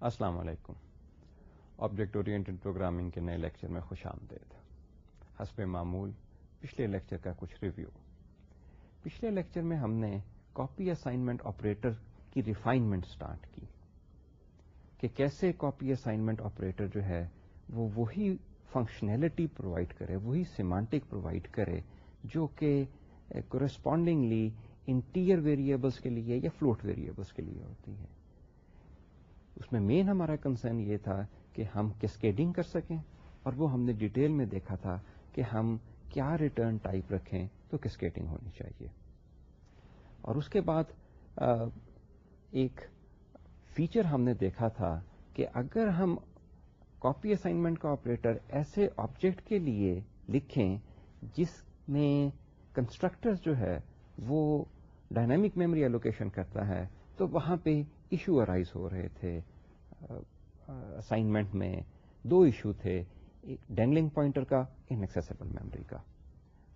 السلام علیکم۔ Object oriented programming کے نئے لیکچر میں خوش آمدید۔ حسب معمول پچھلے لیکچر کا کچھ ریویو پچھلے لیکچر میں ہم نے کاپی اسائنمنٹ آپریٹر کی ریفائنمنٹ سٹارٹ کی۔ کہ کیسے کاپی اسائنمنٹ آپریٹر جو ہے وہ وہی فنکشنلٹی پرووائڈ کرے، وہی سیمانٹک پرووائڈ کرے جو کہ کورسپونڈنگلی انٹیئر ویریبلس کے لیے یا فلوٹ ویریبلس کے لیے ہوتی ہے۔ اس میں مین ہمارا کنسرن یہ تھا کہ ہم کسکیڈنگ کر سکیں اور وہ ہم نے ڈیٹیل میں دیکھا تھا کہ ہم کیا ریٹرن ٹائپ رکھیں تو کسکیڈنگ ہونی چاہیے۔ اور اس کے بعد ایک فیچر ہم نے دیکھا تھا کہ اگر ہم کاپی اسائنمنٹ کا آپریٹر ایسے آبجیکٹ کے لیے لکھیں جس میں کنسٹرکٹر جو ہے وہ ڈائنامک میموری ایلوکیشن کرتا ہے تو وہاں پہ ایشو ارائز ہو رہے تھے۔ اسائنمنٹ میں دو ایشو تھے ڈینگلنگ پوائنٹر کا انکسیسیبل میموری کا۔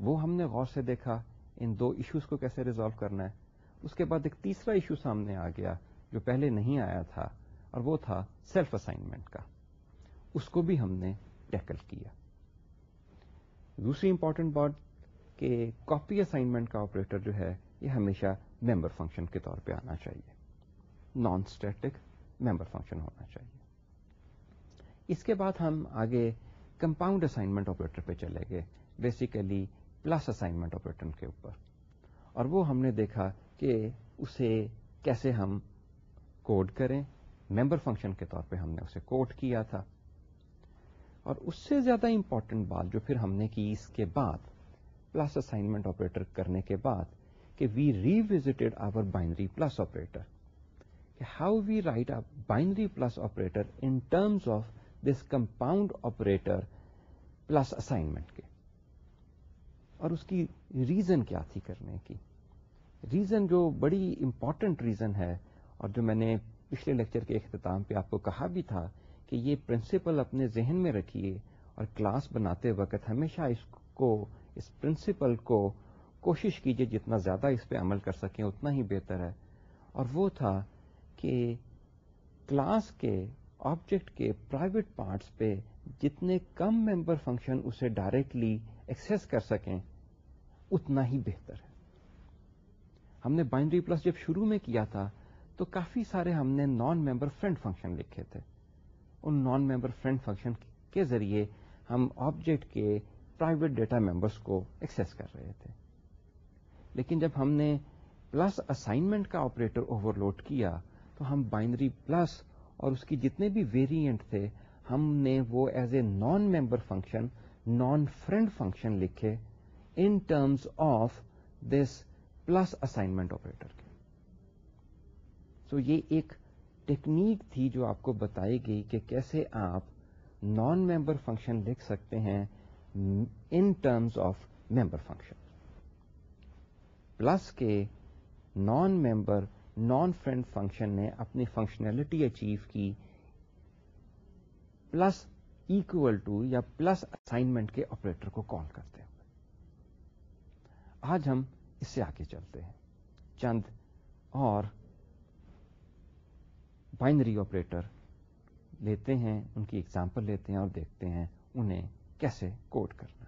وہ ہم نے غور سے دیکھا، ان دو ایشوز کو کیسے ریزالو کرنا ہے۔ اس کے بعد ایک تیسرا ایشو سامنے آ گیا، جو پہلے نہیں آیا تھا، اور وہ تھا سیلف اسائنمنٹ کا۔ اس کو بھی ہم نے ٹیکل کیا۔ دوسری امپورٹنٹ بات کہ کاپی اسائنمنٹ کا آپریٹر جو ہے، یہ ہمیشہ ممبر فنکشن کے طور پہ آنا چاہیے۔ نان اسٹیٹک ممبر فنکشن ہونا چاہیے۔ اس کے بعد ہم آگے کمپاؤنڈ اسائنمنٹ آپریٹر پہ چلے گئے بیسیکلی پلس اسائنمنٹ آپریٹر کے اوپر۔ اور وہ ہم نے دیکھا کہ اسے کیسے ہم کوڈ کریں۔ ممبر فنکشن کے طور پہ ہم نے اسے کوڈ کیا تھا۔ اور اس سے زیادہ امپورٹنٹ بات جو پھر ہم نے کی اس کے بعد پلس اسائنمنٹ آپریٹر کرنے کے بعد، کہ we revisited our binary plus operator how we write a binary plus operator in terms of this compound operator plus assignment کے۔ اور اس کی ریزن کیا تھی کرنے کی؟ ریزن جو بڑی امپورٹنٹ ریزن ہے اور جو میں نے پچھلے لیکچر کے اختتام پہ آپ کو کہا بھی تھا کہ یہ پرنسپل اپنے ذہن میں رکھیے اور کلاس بناتے وقت ہمیشہ اس کو، اس پرنسپل کو کوشش کیجیے جتنا زیادہ اس پہ عمل کر سکیں اتنا ہی بہتر ہے۔ اور وہ تھا کہ کلاس کے آبجیکٹ کے پرائیویٹ پارٹس پہ جتنے کم ممبر فنکشن اسے ڈائریکٹلی ایکسس کر سکیں، اتنا ہی بہتر ہے۔ ہم نے بائنڈری پلس جب شروع میں کیا تھا، تو کافی سارے ہم نے نان ممبر فرینڈ فنکشن لکھے تھے۔ ان نان ممبر فرینڈ فنکشن کے ذریعے ہم آبجیکٹ کے پرائیویٹ ڈیٹا ممبرس کو ایکسس کر رہے تھے۔ لیکن جب ہم نے پلس اسائنمنٹ کا آپریٹر اوور لوڈ کیا تو ہم بائنری پلس اور اس کی جتنے بھی ویریئنٹ تھے، ہم نے وہ as a non member function non friend function لکھے in terms of this plus assignment operator کے۔ سو یہ ایک ٹیکنیک تھی جو آپ کو بتائی گئی کہ کیسے آپ نان ممبر فنکشن لکھ سکتے ہیں in terms of member function plus کے non member non friend function نے اپنی فنکشنلٹی اچیو کی پلس اکول ٹو یا پلس اسائنمنٹ کے آپریٹر کو کال کرتے ہوئے۔ آج ہم اس سے آگے چلتے ہیں۔ چند اور بائنری آپریٹر لیتے ہیں، ان کی ایگزامپل لیتے ہیں اور دیکھتے ہیں انہیں کیسے کوڈ کرنا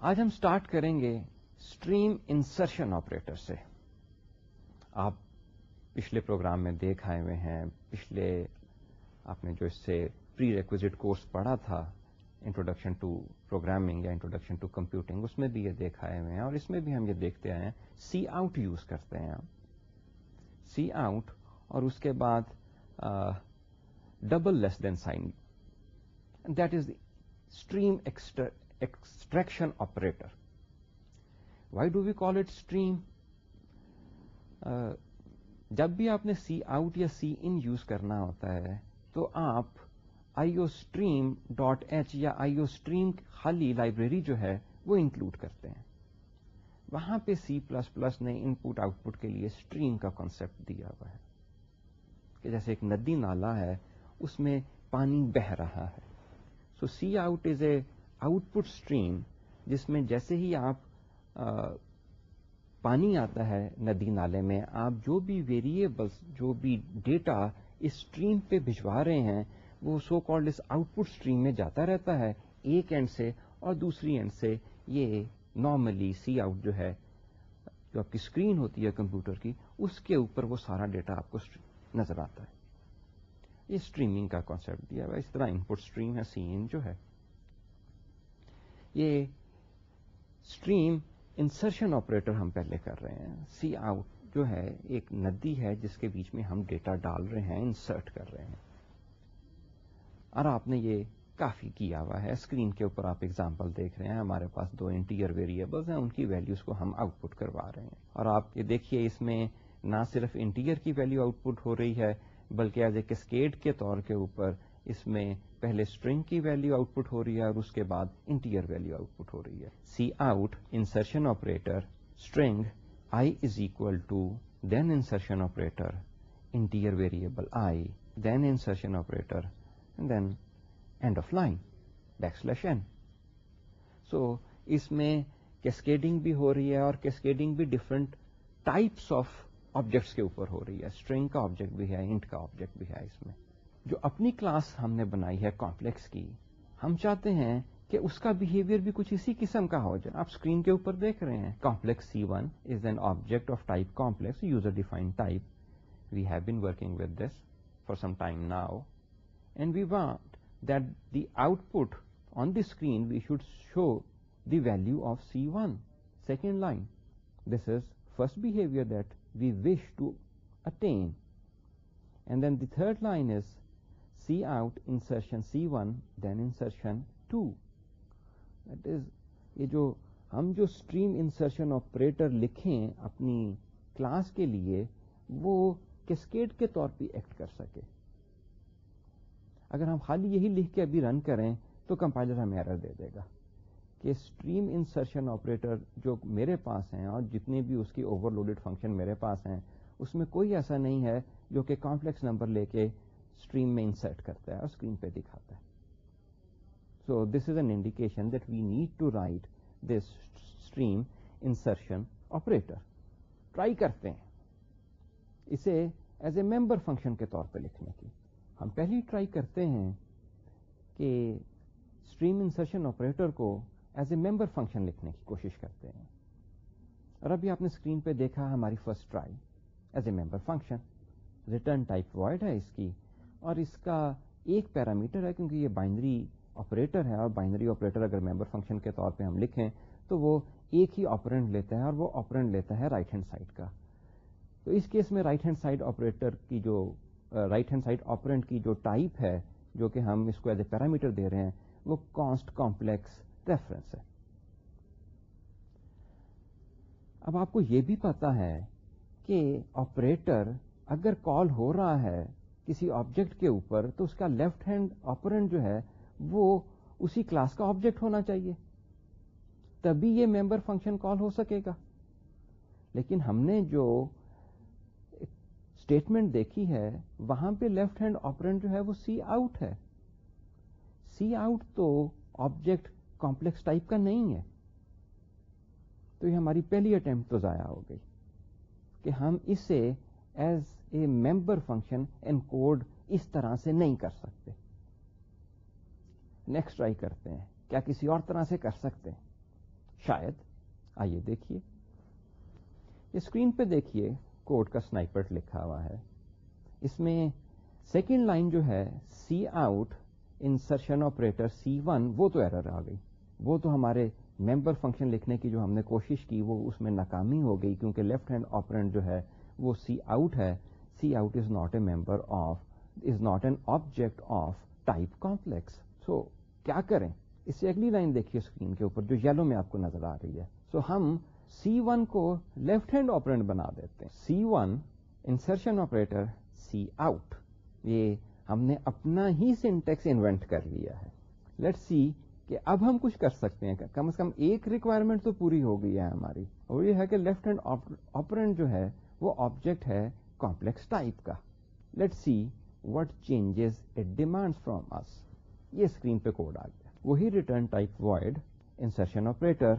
آج ہم سٹارٹ کریں گے اسٹریم انسرشن آپریٹر سے۔ آپ پچھلے پروگرام میں دیکھ آئے ہوئے ہیں، پچھلے آپ نے جو اس سے پری ریکوزٹ کورس پڑھا تھا انٹروڈکشن ٹو پروگرامنگ یا انٹروڈکشن ٹو کمپیوٹنگ اس میں بھی یہ دیکھ آئے ہوئے ہیں اور اس میں بھی ہم یہ دیکھتے آئے ہیں سی آؤٹ یوز کرتے ہیں سی آؤٹ اور اس کے بعد double less than sign that is stream extraction operator why do we call it stream جب بھی آپ نے سی آؤٹ یا سی ان یوز کرنا ہوتا ہے، تو آپ I O stream dot H یا آئی او اسٹریم خالی لائبریری جو ہے، وہ انکلوڈ کرتے ہیں. وہاں پہ سی پلس پلس نے ان پٹ آؤٹ پٹ کے لیے اسٹریم کا کانسیپٹ دیا ہوا ہے. کہ جیسے ایک ندی نالا ہے، اس میں پانی بہ رہا ہے. So cout is a output stream جس میں جیسے ہی آپ پانی آتا ہے ندی نالے میں، آپ جو بھی ویریبلس جو بھی ڈیٹا اس اسٹریم پہ بھجوا رہے ہیں، وہ سو کالڈ اس آؤٹ پٹ اسٹریم میں جاتا رہتا ہے، ایک اینڈ سے اور دوسری اینڈ سے، یہ نارملی سی آؤٹ جو ہے، جو آپ کی اسکرین ہوتی ہے کمپیوٹر کی، اس کے اوپر وہ سارا ڈیٹا آپ کو نظر آتا ہے۔ یہ اسٹریمنگ کا کانسیپٹ دیا ہوا اس طرح ان پٹ اسٹریم ہے سی ان جو ہے۔ یہ اسٹریم انسرشن آپریٹر ہم پہلے کر رہے ہیں۔ سی آؤٹ جو ہے، ایک ندی ہے جس کے بیچ میں ہم ڈیٹا ڈال رہے ہیں، انسرٹ کر رہے ہیں۔ اور آپ نے یہ کافی کیا ہوا ہے۔ اسکرین کے اوپر آپ اگزامپل دیکھ رہے ہیں۔ ہمارے پاس دو انٹیگر ویریبلس ہیں، ان کی ویلیوز کو ہم آؤٹ پٹ کروا رہے ہیں۔ اور آپ یہ دیکھیے، اس میں نہ صرف انٹیگر کی ویلیو آؤٹ پٹ ہو رہی ہے، بلکہ ایز اے کسکیڈ کے طور کے اوپر اس میں پہلے اسٹرنگ کی ویلیو آؤٹ پٹ ہو رہی ہے اور اس کے بعد انٹیگر ویلیو آؤٹ پٹ ہو رہی ہے۔ C out insertion operator string I is equal to then insertion operator integer variable I then insertion operator then end of line backslash N so اس میں کیسکیڈنگ بھی ہو رہی ہے اور کیسکیڈنگ بھی ڈفرنٹ ٹائپس آف آبجیکٹس کے اوپر ہو رہی ہے۔ اسٹرنگ کا آبجیکٹ بھی ہے انٹ کا آبجیکٹ بھی ہے اس میں۔ جو اپنی کلاس ہم نے بنائی ہے کمپلیکس کی، ہم چاہتے ہیں کہ اس کا بہیویئر بھی کچھ اسی قسم کا ہو۔ جائے آپ اسکرین کے اوپر دیکھ رہے ہیں۔ Complex C one is an object of type complex user define type we have been working with this for some time now and we want that the output on the screen we should show the value of C one second line this is first behaviour that we wish to attain and then the third line is C out insertion C one then insertion to that is یہ جو ہم جو stream insertion operator لکھیں اپنی class کے لیے، وہ کسکیٹ کے طور پہ ایکٹ کر سکے۔ اگر ہم خالی یہی لکھ کے ابھی رن کریں، تو کمپائلر ہمیں ایرر دے دے گا کہ اسٹریم انسرشن آپریٹر جو میرے پاس ہیں اور جتنے بھی اس کی اوور لوڈیڈ فنکشن میرے پاس ہیں، اس میں کوئی ایسا نہیں ہے جو کہ کمپلیکس نمبر لے کے اسٹریم میں انسرٹ کرتا ہے اور اسکرین پہ دکھاتا ہے۔ So this is an indication that we need to write this stream insertion operator try کرتے ہیں۔ اسے ایز اے ممبر فنکشن کے طور پہ لکھنے کی۔ ہم پہلی ٹرائی کرتے ہیں کہ اسٹریم انسرشن آپریٹر کو ایز اے ممبر فنکشن لکھنے کی کوشش کرتے ہیں۔ اور ابھی آپ نے اسکرین پہ دیکھا ہماری first try as a member function return type void ہے اس کی۔ اور اس کا ایک پیرامیٹر ہے کیونکہ یہ بائنری آپریٹر ہے اور بائنری آپریٹر اگر ممبر فنکشن کے طور پہ ہم لکھیں تو وہ ایک ہی آپرینٹ لیتا ہے اور وہ آپرینٹ لیتا ہے رائٹ ہینڈ سائڈ کا۔ تو اس کیس میں رائٹ ہینڈ سائڈ آپریٹر کی جو رائٹ ہینڈ سائڈ آپرینٹ کی جو ٹائپ ہے، جو کہ ہم اس کو ایز اے پیرامیٹر دے رہے ہیں، وہ کانسٹ کمپلیکس ریفرنس ہے۔ اب آپ کو یہ بھی پتا ہے کہ آپریٹر اگر کال ہو رہا ہے کسی آبجیکٹ کے اوپر، تو اس کا لیفٹ ہینڈ آپرنٹ جو ہے، وہ اسی کلاس کا آبجیکٹ ہونا چاہیے۔ تبھی یہ ممبر فنکشن کال ہو سکے گا۔ لیکن ہم نے جو اسٹیٹمنٹ دیکھی ہے، وہاں پہ لیفٹ ہینڈ آپرنٹ جو ہے، وہ سی آؤٹ ہے۔ سی آؤٹ تو آبجیکٹ کمپلیکس ٹائپ کا نہیں ہے۔ تو یہ ہماری پہلی اٹمپٹ تو ضائع ہو گئی کہ ہم اسے as a member function in code اس طرح سے نہیں کر سکتے۔ نیکسٹ ٹرائی کرتے ہیں۔ کیا کسی اور طرح سے کر سکتے ہیں؟ شاید۔ آئیے دیکھیے۔ اسکرین پہ دیکھیے کوڈ کا سنائپر لکھا ہوا ہے۔ اس میں سیکنڈ لائن جو ہے C out insertion operator C one وہ تو ایرر آ گئی۔ وہ تو ہمارے ممبر فنکشن لکھنے کی جو ہم نے کوشش کی، وہ اس میں ناکامی ہو گئی، کیونکہ لیفٹ ہینڈ آپرینٹ جو ہے، وہ سی آؤٹ ہے۔ C out is not a member of is not an object of type complex so کیا کریں اس سے اگلی لائن دیکھیے اسکرین کے اوپر جو یلو میں آپ کو نظر آ رہی ہے سو so, ہم سی ون کو لیفٹ ہینڈ آپرینٹ بنا دیتے ہیں C one insertion operator C out یہ ہم نے اپنا ہی سینٹیکس انوینٹ کر لیا ہے لیٹ سی کہ اب ہم کچھ کر سکتے ہیں کم از کم ایک ریکوائرمنٹ تو پوری ہو گئی ہے ہماری اور یہ ہے کہ لیفٹ ہینڈ آپرینٹ جو ہے وہ آبجیکٹ ہے کمپلیکس ٹائپ کا let see what changes it demand from us یہ اسکرین پہ کوڈ آ گیا وہی return type void insertion operator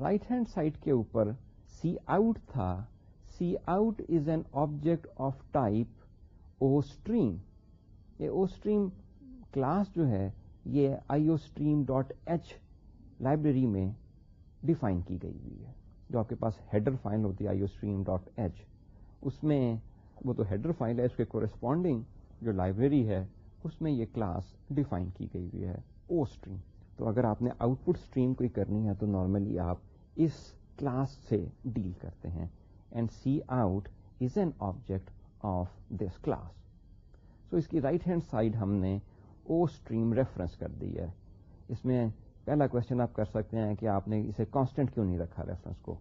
right hand side کے اوپر سی آؤٹ تھا cout is an object of type ostream یہ او اسٹریم کلاس جو ہے یہ آئی O stream dot H library میں ڈیفائن کی گئی ہوئی ہے جو آپ کے پاس ہیڈر فائل ہوتی ہے آئی او اسٹریم ڈاٹ ایچ اس میں وہ تو ہیڈر فائل ہے، اس کے کورسپونڈنگ جو لائبریری ہے، اس میں یہ کلاس ڈیفائن کی گئی ہوئی ہے او اسٹریم تو اگر آپ نے آؤٹ پٹ اسٹریم کوئی کرنی ہے تو نارملی آپ اس کلاس سے ڈیل کرتے ہیں and cout is an object of this class so اس کی رائٹ ہینڈ سائڈ ہم نے او اسٹریم ریفرنس کر دی ہے۔ اس میں پہلا کوشچن آپ کر سکتے ہیں کہ آپ نے اسے کانسٹنٹ کیوں نہیں رکھا ریفرنس کو؟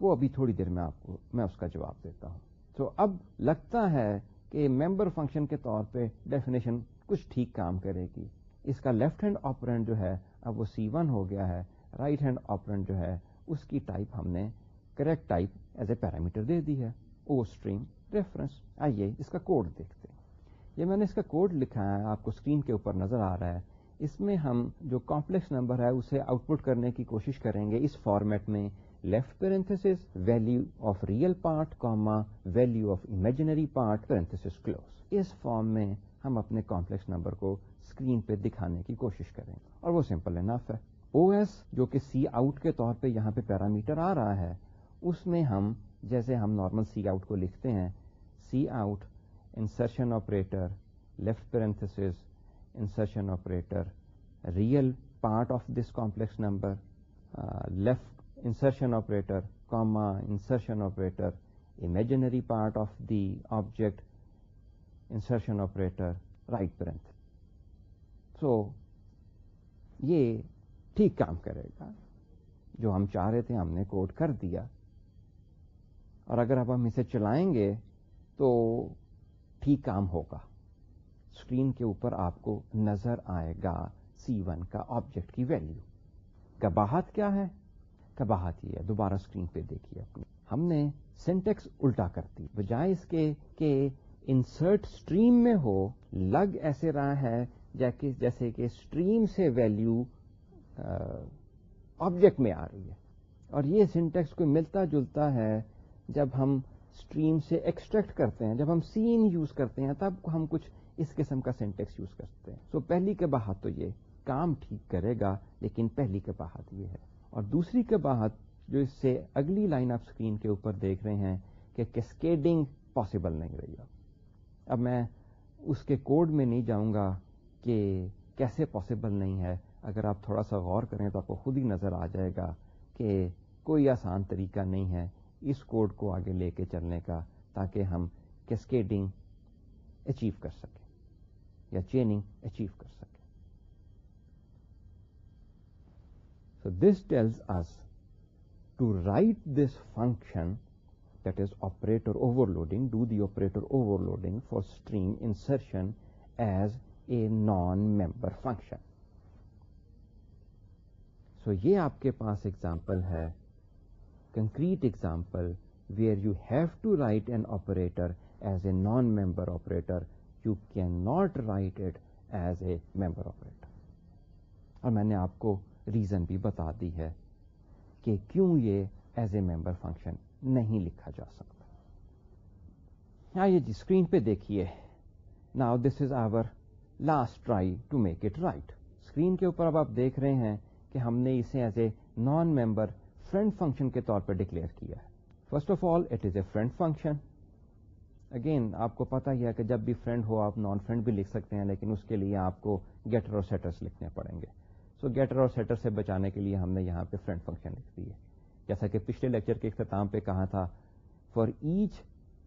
وہ ابھی تھوڑی دیر میں آپ کو، میں اس کا جواب دیتا ہوں۔ تو اب لگتا ہے کہ ممبر فنکشن کے طور پہ ڈیفینیشن کچھ ٹھیک کام کرے گی۔ اس کا لیفٹ ہینڈ آپرینٹ جو ہے، اب وہ سی ون ہو گیا ہے۔ رائٹ ہینڈ آپرینٹ جو ہے، اس کی ٹائپ ہم نے correct type as a parameter دے دی ہے۔ Ostream reference. آئیے اس کا کوڈ دیکھتے ہیں۔ یہ میں نے اس کا کوڈ لکھا ہے، آپ کو اسکرین کے اوپر نظر آ رہا ہے۔ اس میں ہم جو کمپلیکس نمبر ہے، اسے آؤٹ پٹ کرنے کی کوشش کریں گے اس فارمیٹ میں۔ Left parenthesis value of real part comma value of imaginary part parenthesis close us form میں ہم اپنے کمپلیکس نمبر کو اسکرین پہ دکھانے کی کوشش کریں اور وہ سمپل انف ہے۔ او ایس جو کہ سی آؤٹ کے طور پہ یہاں پہ پیرامیٹر آ رہا ہے، اس میں ہم جیسے ہم نارمل سی آؤٹ کو لکھتے ہیں cout insertion operator left parenthesis insertion operator real part of this complex number left insertion operator comma insertion operator imaginary part of the object insertion operator right parenthesis so یہ ٹھیک کام کرے گا جو ہم چاہ رہے تھے ہم نے کوڈ کر دیا اور اگر اب ہم اسے چلائیں گے تو ٹھیک کام ہوگا اسکرین کے اوپر آپ کو نظر آئے گا سی ون کا آبجیکٹ کی ویلو کباہت کیا ہے کباہت یہ ہے، دوبارہ اسکرین پہ دیکھیے اپنی۔ ہم نے سینٹیکس الٹا کر دی، بجائے اس کے کہ انسرٹ اسٹریم میں ہو، لگ ایسے رہا ہے جیسے کہ اسٹریم سے ویلو آبجیکٹ میں آ رہی ہے۔ اور یہ سینٹیکس کو ملتا جلتا ہے جب ہم اسٹریم سے ایکسٹریکٹ کرتے ہیں، جب ہم سین یوز کرتے ہیں، تب ہم کچھ اس قسم کا سینٹیکس یوز کرتے ہیں۔ سو پہلی کے باہر تو یہ کام ٹھیک کرے گا، لیکن پہلی کے باہر یہ ہے۔ اور دوسری کے باہر جو اس سے اگلی لائن آف اسکرین کے اوپر دیکھ رہے ہیں کہ کیسکیڈنگ پاسبل نہیں رہی اب۔ میں اس کے کوڈ میں نہیں جاؤں گا کہ کیسے پاسبل نہیں ہے۔ اگر آپ تھوڑا سا غور کریں تو آپ کو خود ہی نظر آ جائے گا کہ کوئی آسان طریقہ نہیں ہے اس کوڈ کو آگے لے کے چلنے کا تاکہ ہم کیسکیڈنگ اچیو کر سکیں یا چیننگ اچیو کر سکیں۔ So this tells us to write this function that is operator overloading do the operator overloading for stream insertion as a non member function so یہ آپ کے پاس ایگزامپل ہے concrete example where you have to write an operator as a non member operator you cannot write it as a member operator اور میں نے آپ کو ریزن بھی بتا دی ہے کہ کیوں یہ ایز اے ممبر فنکشن نہیں لکھا جا سکتا۔ ہاں یہ جی اسکرین پہ دیکھیے۔ Now this is our last try to make it right screen کے اوپر اب آپ دیکھ رہے ہیں کہ ہم نے اسے as a non member friend function کے طور پر ڈکلیئر کیا ہے۔ First of all it is a friend function again آپ کو پتا ہی ہے کہ جب بھی فرینڈ ہو، آپ نان فرینڈ بھی لکھ سکتے ہیں، لیکن اس کے لیے آپ کو گیٹر اور سیٹرس لکھنے پڑیں گے۔ سو گیٹر اور سیٹر سے بچانے کے لیے ہم نے یہاں پہ فرینڈ فنکشن لکھ دی ہے۔ جیسا کہ پچھلے لیکچر کے اختتام پہ کہا تھا for each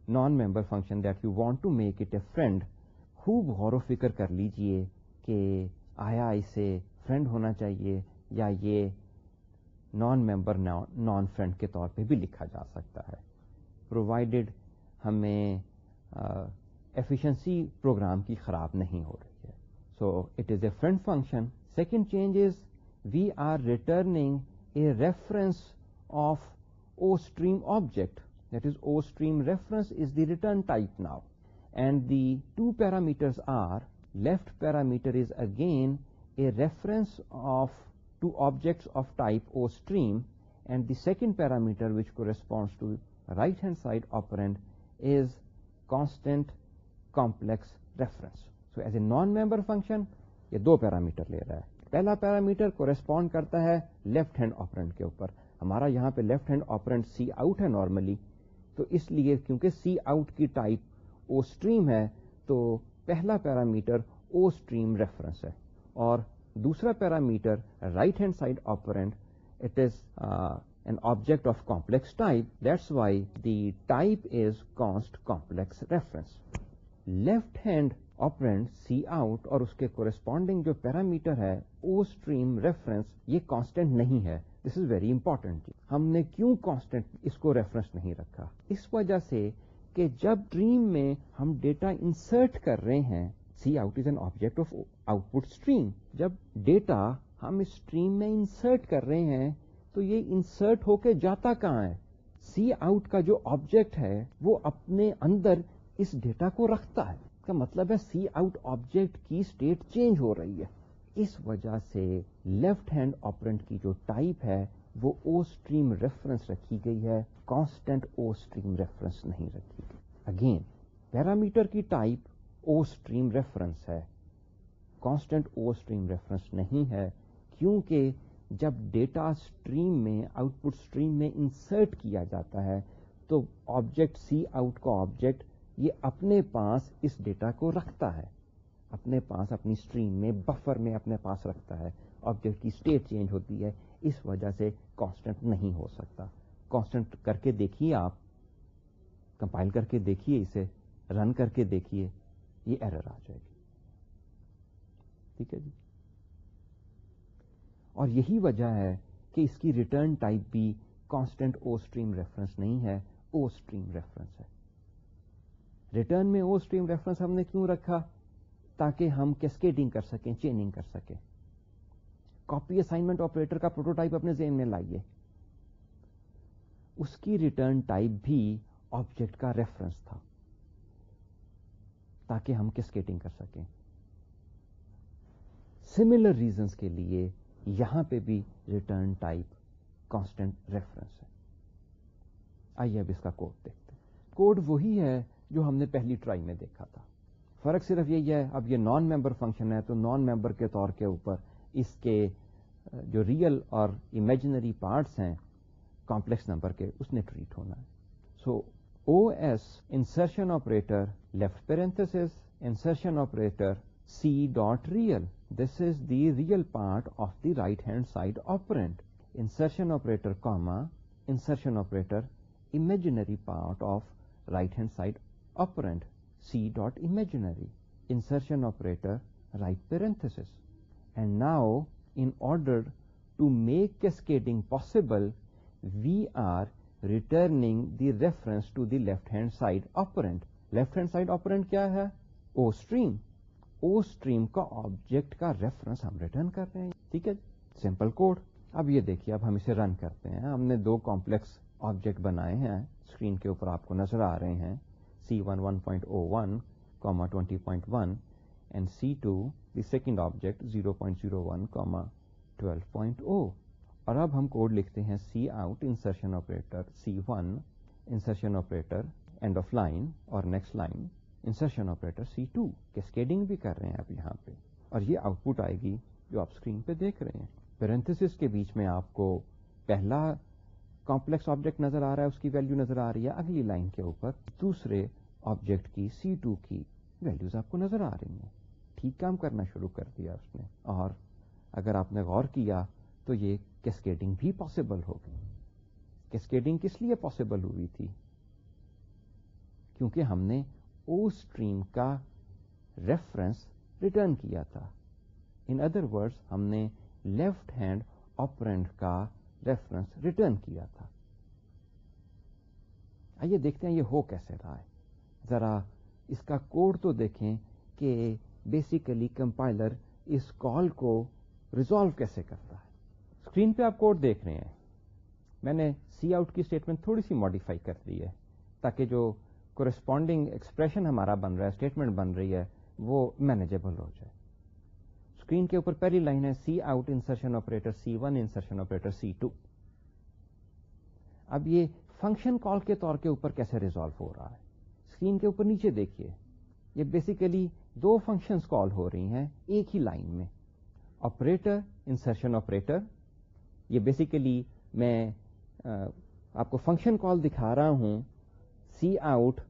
non member function that you want to make it a friend خوب غور و فکر کر لیجیے کہ آیا اسے فرینڈ ہونا چاہیے یا یہ نان ممبر نان فرینڈ کے طور پہ بھی لکھا جا سکتا ہے۔ پرووائڈیڈ ہمیں ایفیشنسی پروگرام کی خراب نہیں ہو رہی ہے۔ So it is a friend function second change is we are returning a reference of ostream object that is ostream reference is the return type now and the two parameters are left parameter is again a reference of to objects of type ostream and the second parameter which corresponds to right hand side operand is constant complex reference so as a non member function یہ دو parameter لے رہا ہے۔ پہلا parameter correspond کرتا ہے left hand operand کے اوپر۔ ہمارا یہاں پہ left hand operand C out ہے نارملی تو اس لیے کیونکہ سی آؤٹ کی ٹائپ او اسٹریم ہے، تو پہلا پیرامیٹر او اسٹریم ریفرنس ہے۔ اور دوسرا parameter right hand side operand it is an object of complex type that's why the type is const complex reference left hand operand cout اور اس کے corresponding جو پیرامیٹر ہے او اسٹریم ریفرنس یہ constant نہیں ہے. دس از ویری امپورٹنٹ ہم نے کیوں کانسٹینٹ اس کو ریفرنس نہیں رکھا؟ اس وجہ سے کہ جب اسٹریم میں ہم ڈیٹا انسرٹ کر رہے ہیں cout is an object of output stream جب ڈیٹا ہم اسٹریم میں انسرٹ کر رہے ہیں، تو یہ انسرٹ ہو کے جاتا کہاں ہے؟ سی آؤٹ کا جو آبجیکٹ ہے، وہ اپنے اندر اس ڈیٹا کو رکھتا ہے۔ کا مطلب ہے سی آؤٹ آبجیکٹ کی اسٹیٹ چینج ہو رہی ہے۔ اس وجہ سے لیفٹ ہینڈ آپرنٹ کی جو ٹائپ ہے، وہ او اسٹریم ریفرنس رکھی گئی ہے۔ کانسٹینٹ او اسٹریم ریفرنس نہیں رکھی گئی۔ اگین پیرامیٹر کی ٹائپ او اسٹریم ریفرنس ہے۔ کانسٹینٹ او اسٹریم ریفرنس نہیں ہے، کیونکہ جب ڈیٹا اسٹریم میں، آؤٹ پٹ اسٹریم میں انسرٹ کیا جاتا ہے، تو آبجیکٹ سی آؤٹ کا آبجیکٹ یہ اپنے پاس اس ڈیٹا کو رکھتا ہے۔ اپنے پاس اپنی اسٹریم میں، بفر میں اپنے پاس رکھتا ہے۔ آبجیکٹ کی اسٹیٹ چینج ہوتی ہے۔ اس وجہ سے کانسٹنٹ نہیں ہو سکتا۔ کانسٹنٹ کر کے دیکھیے آپ۔ کمپائل کر کے دیکھیے اسے۔ رن کر کے دیکھیے۔ یہ ایرر آ جائے گی۔ ٹھیک ہے جی؟ اور یہی وجہ ہے کہ اس کی ریٹرن ٹائپ بھی کانسٹنٹ او اسٹریم ریفرنس نہیں ہے۔ او اسٹریم ریفرنس ہے۔ ریٹرن میں وہ اسٹریم ریفرنس ہم نے کیوں رکھا؟ تاکہ ہم کیسکیٹنگ کر سکیں چیننگ کر سکیں۔ کاپی اسائنمنٹ آپریٹر کا پروٹوٹائپ اپنے ذہن میں لائیے۔ اس کی ریٹرن ٹائپ بھی آبجیکٹ کا ریفرنس تھا، تاکہ ہم کیسکیٹنگ کر سکیں۔ سملر ریزنس کے لیے یہاں پہ بھی ریٹرن ٹائپ کانسٹنٹ ریفرنس ہے۔ آئیے اب اس کا کوڈ دیکھتے کوڈ وہی ہے جو ہم نے پہلی ٹرائی میں دیکھا تھا۔ فرق صرف یہی ہے، اب یہ نان ممبر فنکشن ہے تو نان ممبر کے طور کے اوپر اس کے، جو ریئل اور امیجنری پارٹس ہیں کمپلیکس نمبر کے، اس نے ٹریٹ ہونا ہے۔ So O S insertion operator left parenthesis insertion operator C dot real this is the real part of the right hand side operand insertion operator comma insertion operator imaginary part of right hand side operand C dot imaginary, insertion operator, right parenthesis. And now, in order to make cascading possible, we are returning the reference to the left-hand side operand. Left-hand side operand کیا ہے O stream. O stream کا object کا reference ہم return کر رہے ہیں ٹھیک ہے سمپل کوڈ اب یہ دیکھیے اب ہم اسے رن کرتے ہیں ہم نے دو کمپلیکس آبجیکٹ بنائے ہیں اسکرین کے اوپر آپ کو نظر آ رہے ہیں C1 1.01, 20.1, and C2 the second object 0.01, 12.0. اور اب ہم کوڈ لکھتے ہیں cout insertion operator C one insertion operator end of line اور next line insertion operator C two cascading بھی کر رہے ہیں اب یہاں پہ. اور یہ آؤٹ پٹ آئے گی جو آپ اسکرین پہ دیکھ رہے ہیں. پیرنتھس کے بیچ میں آپ کو پہلا کمپلیکس آبجیکٹ نظر آ رہا ہے اس کی ویلو نظر آ رہی ہے اگلی لائن کے اوپر. دوسرے آبجیکٹ کی سی ٹو کی ویلوز آپ کو نظر آ رہی ہیں۔ ٹھیک کام کرنا شروع کر دیا اس نے۔ اور اگر آپ نے غور کیا تو یہ کیسکیڈنگ بھی پاسبل ہو گئی۔ کیسکیڈنگ کس لیے پاسبل ہوئی تھی؟ کیونکہ ہم نے او اسٹریم کا ریفرنس ریٹرن کیا تھا۔ ان ادر ورڈ ہم نے لیفٹ ہینڈ آپرینٹ کا ریفرنس ریٹرن کیا تھا۔ آئیے دیکھتے ہیں یہ ہو کیسے رہا ہے۔ ذرا اس کا کوڈ تو دیکھیں کہ بیسیکلی کمپائلر اس کال کو ریزالو کیسے کرتا ہے۔ اسکرین پہ آپ کوڈ دیکھ رہے ہیں۔ میں نے سی آؤٹ کی اسٹیٹمنٹ تھوڑی سی ماڈیفائی کر دی ہے تاکہ جو کورسپونڈنگ ایکسپریشن ہمارا بن رہا ہے اسٹیٹمنٹ بن رہی ہے، وہ مینیجیبل ہو جائے۔ اسکرین کے اوپر پہلی لائن ہے cout insertion operator C one insertion operator C two اب یہ فنکشن کال کے طور کے اوپر کیسے ریزالو ہو رہا ہے؟ اسکرین کے اوپر نیچے دیکھیے۔ یہ بیسیکلی دو فنکشنز کال ہو رہی ہیں ایک ہی لائن میں۔ آپریٹر انسرشن آپریٹر یہ بیسیکلی میں آپ کو فنکشن کال دکھا رہا ہوں۔ Cout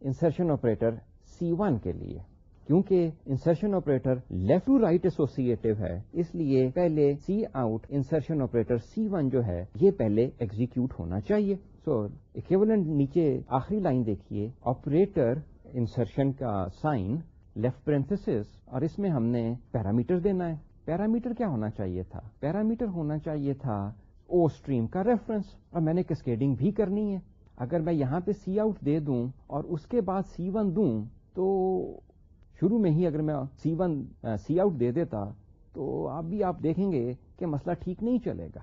insertion operator C one کے لیے۔ کیونکہ insertion operator left to right associative ہے، اس لیے پہلے cout insertion operator C one جو ہے، یہ پہلے ایگزیکیوٹ ہونا چاہیے۔ سو اکیولنٹ نیچے آخری لائن دیکھیے. آپریٹر انسرشن کا سائن لیفٹ پرنتھس اور اس میں ہم نے پیرامیٹر دینا ہے. پیرامیٹر کیا ہونا چاہیے تھا؟ پیرامیٹر ہونا چاہیے تھا او اسٹریم کا ریفرنس اور میں نے کسکیڈنگ بھی کرنی ہے. اگر میں یہاں پہ سی آؤٹ دے دوں اور اس کے بعد سی ون دوں، تو شروع میں ہی اگر میں سی ون سی آؤٹ دے دیتا، تو آپ بھی آپ دیکھیں گے کہ مسئلہ ٹھیک نہیں چلے گا.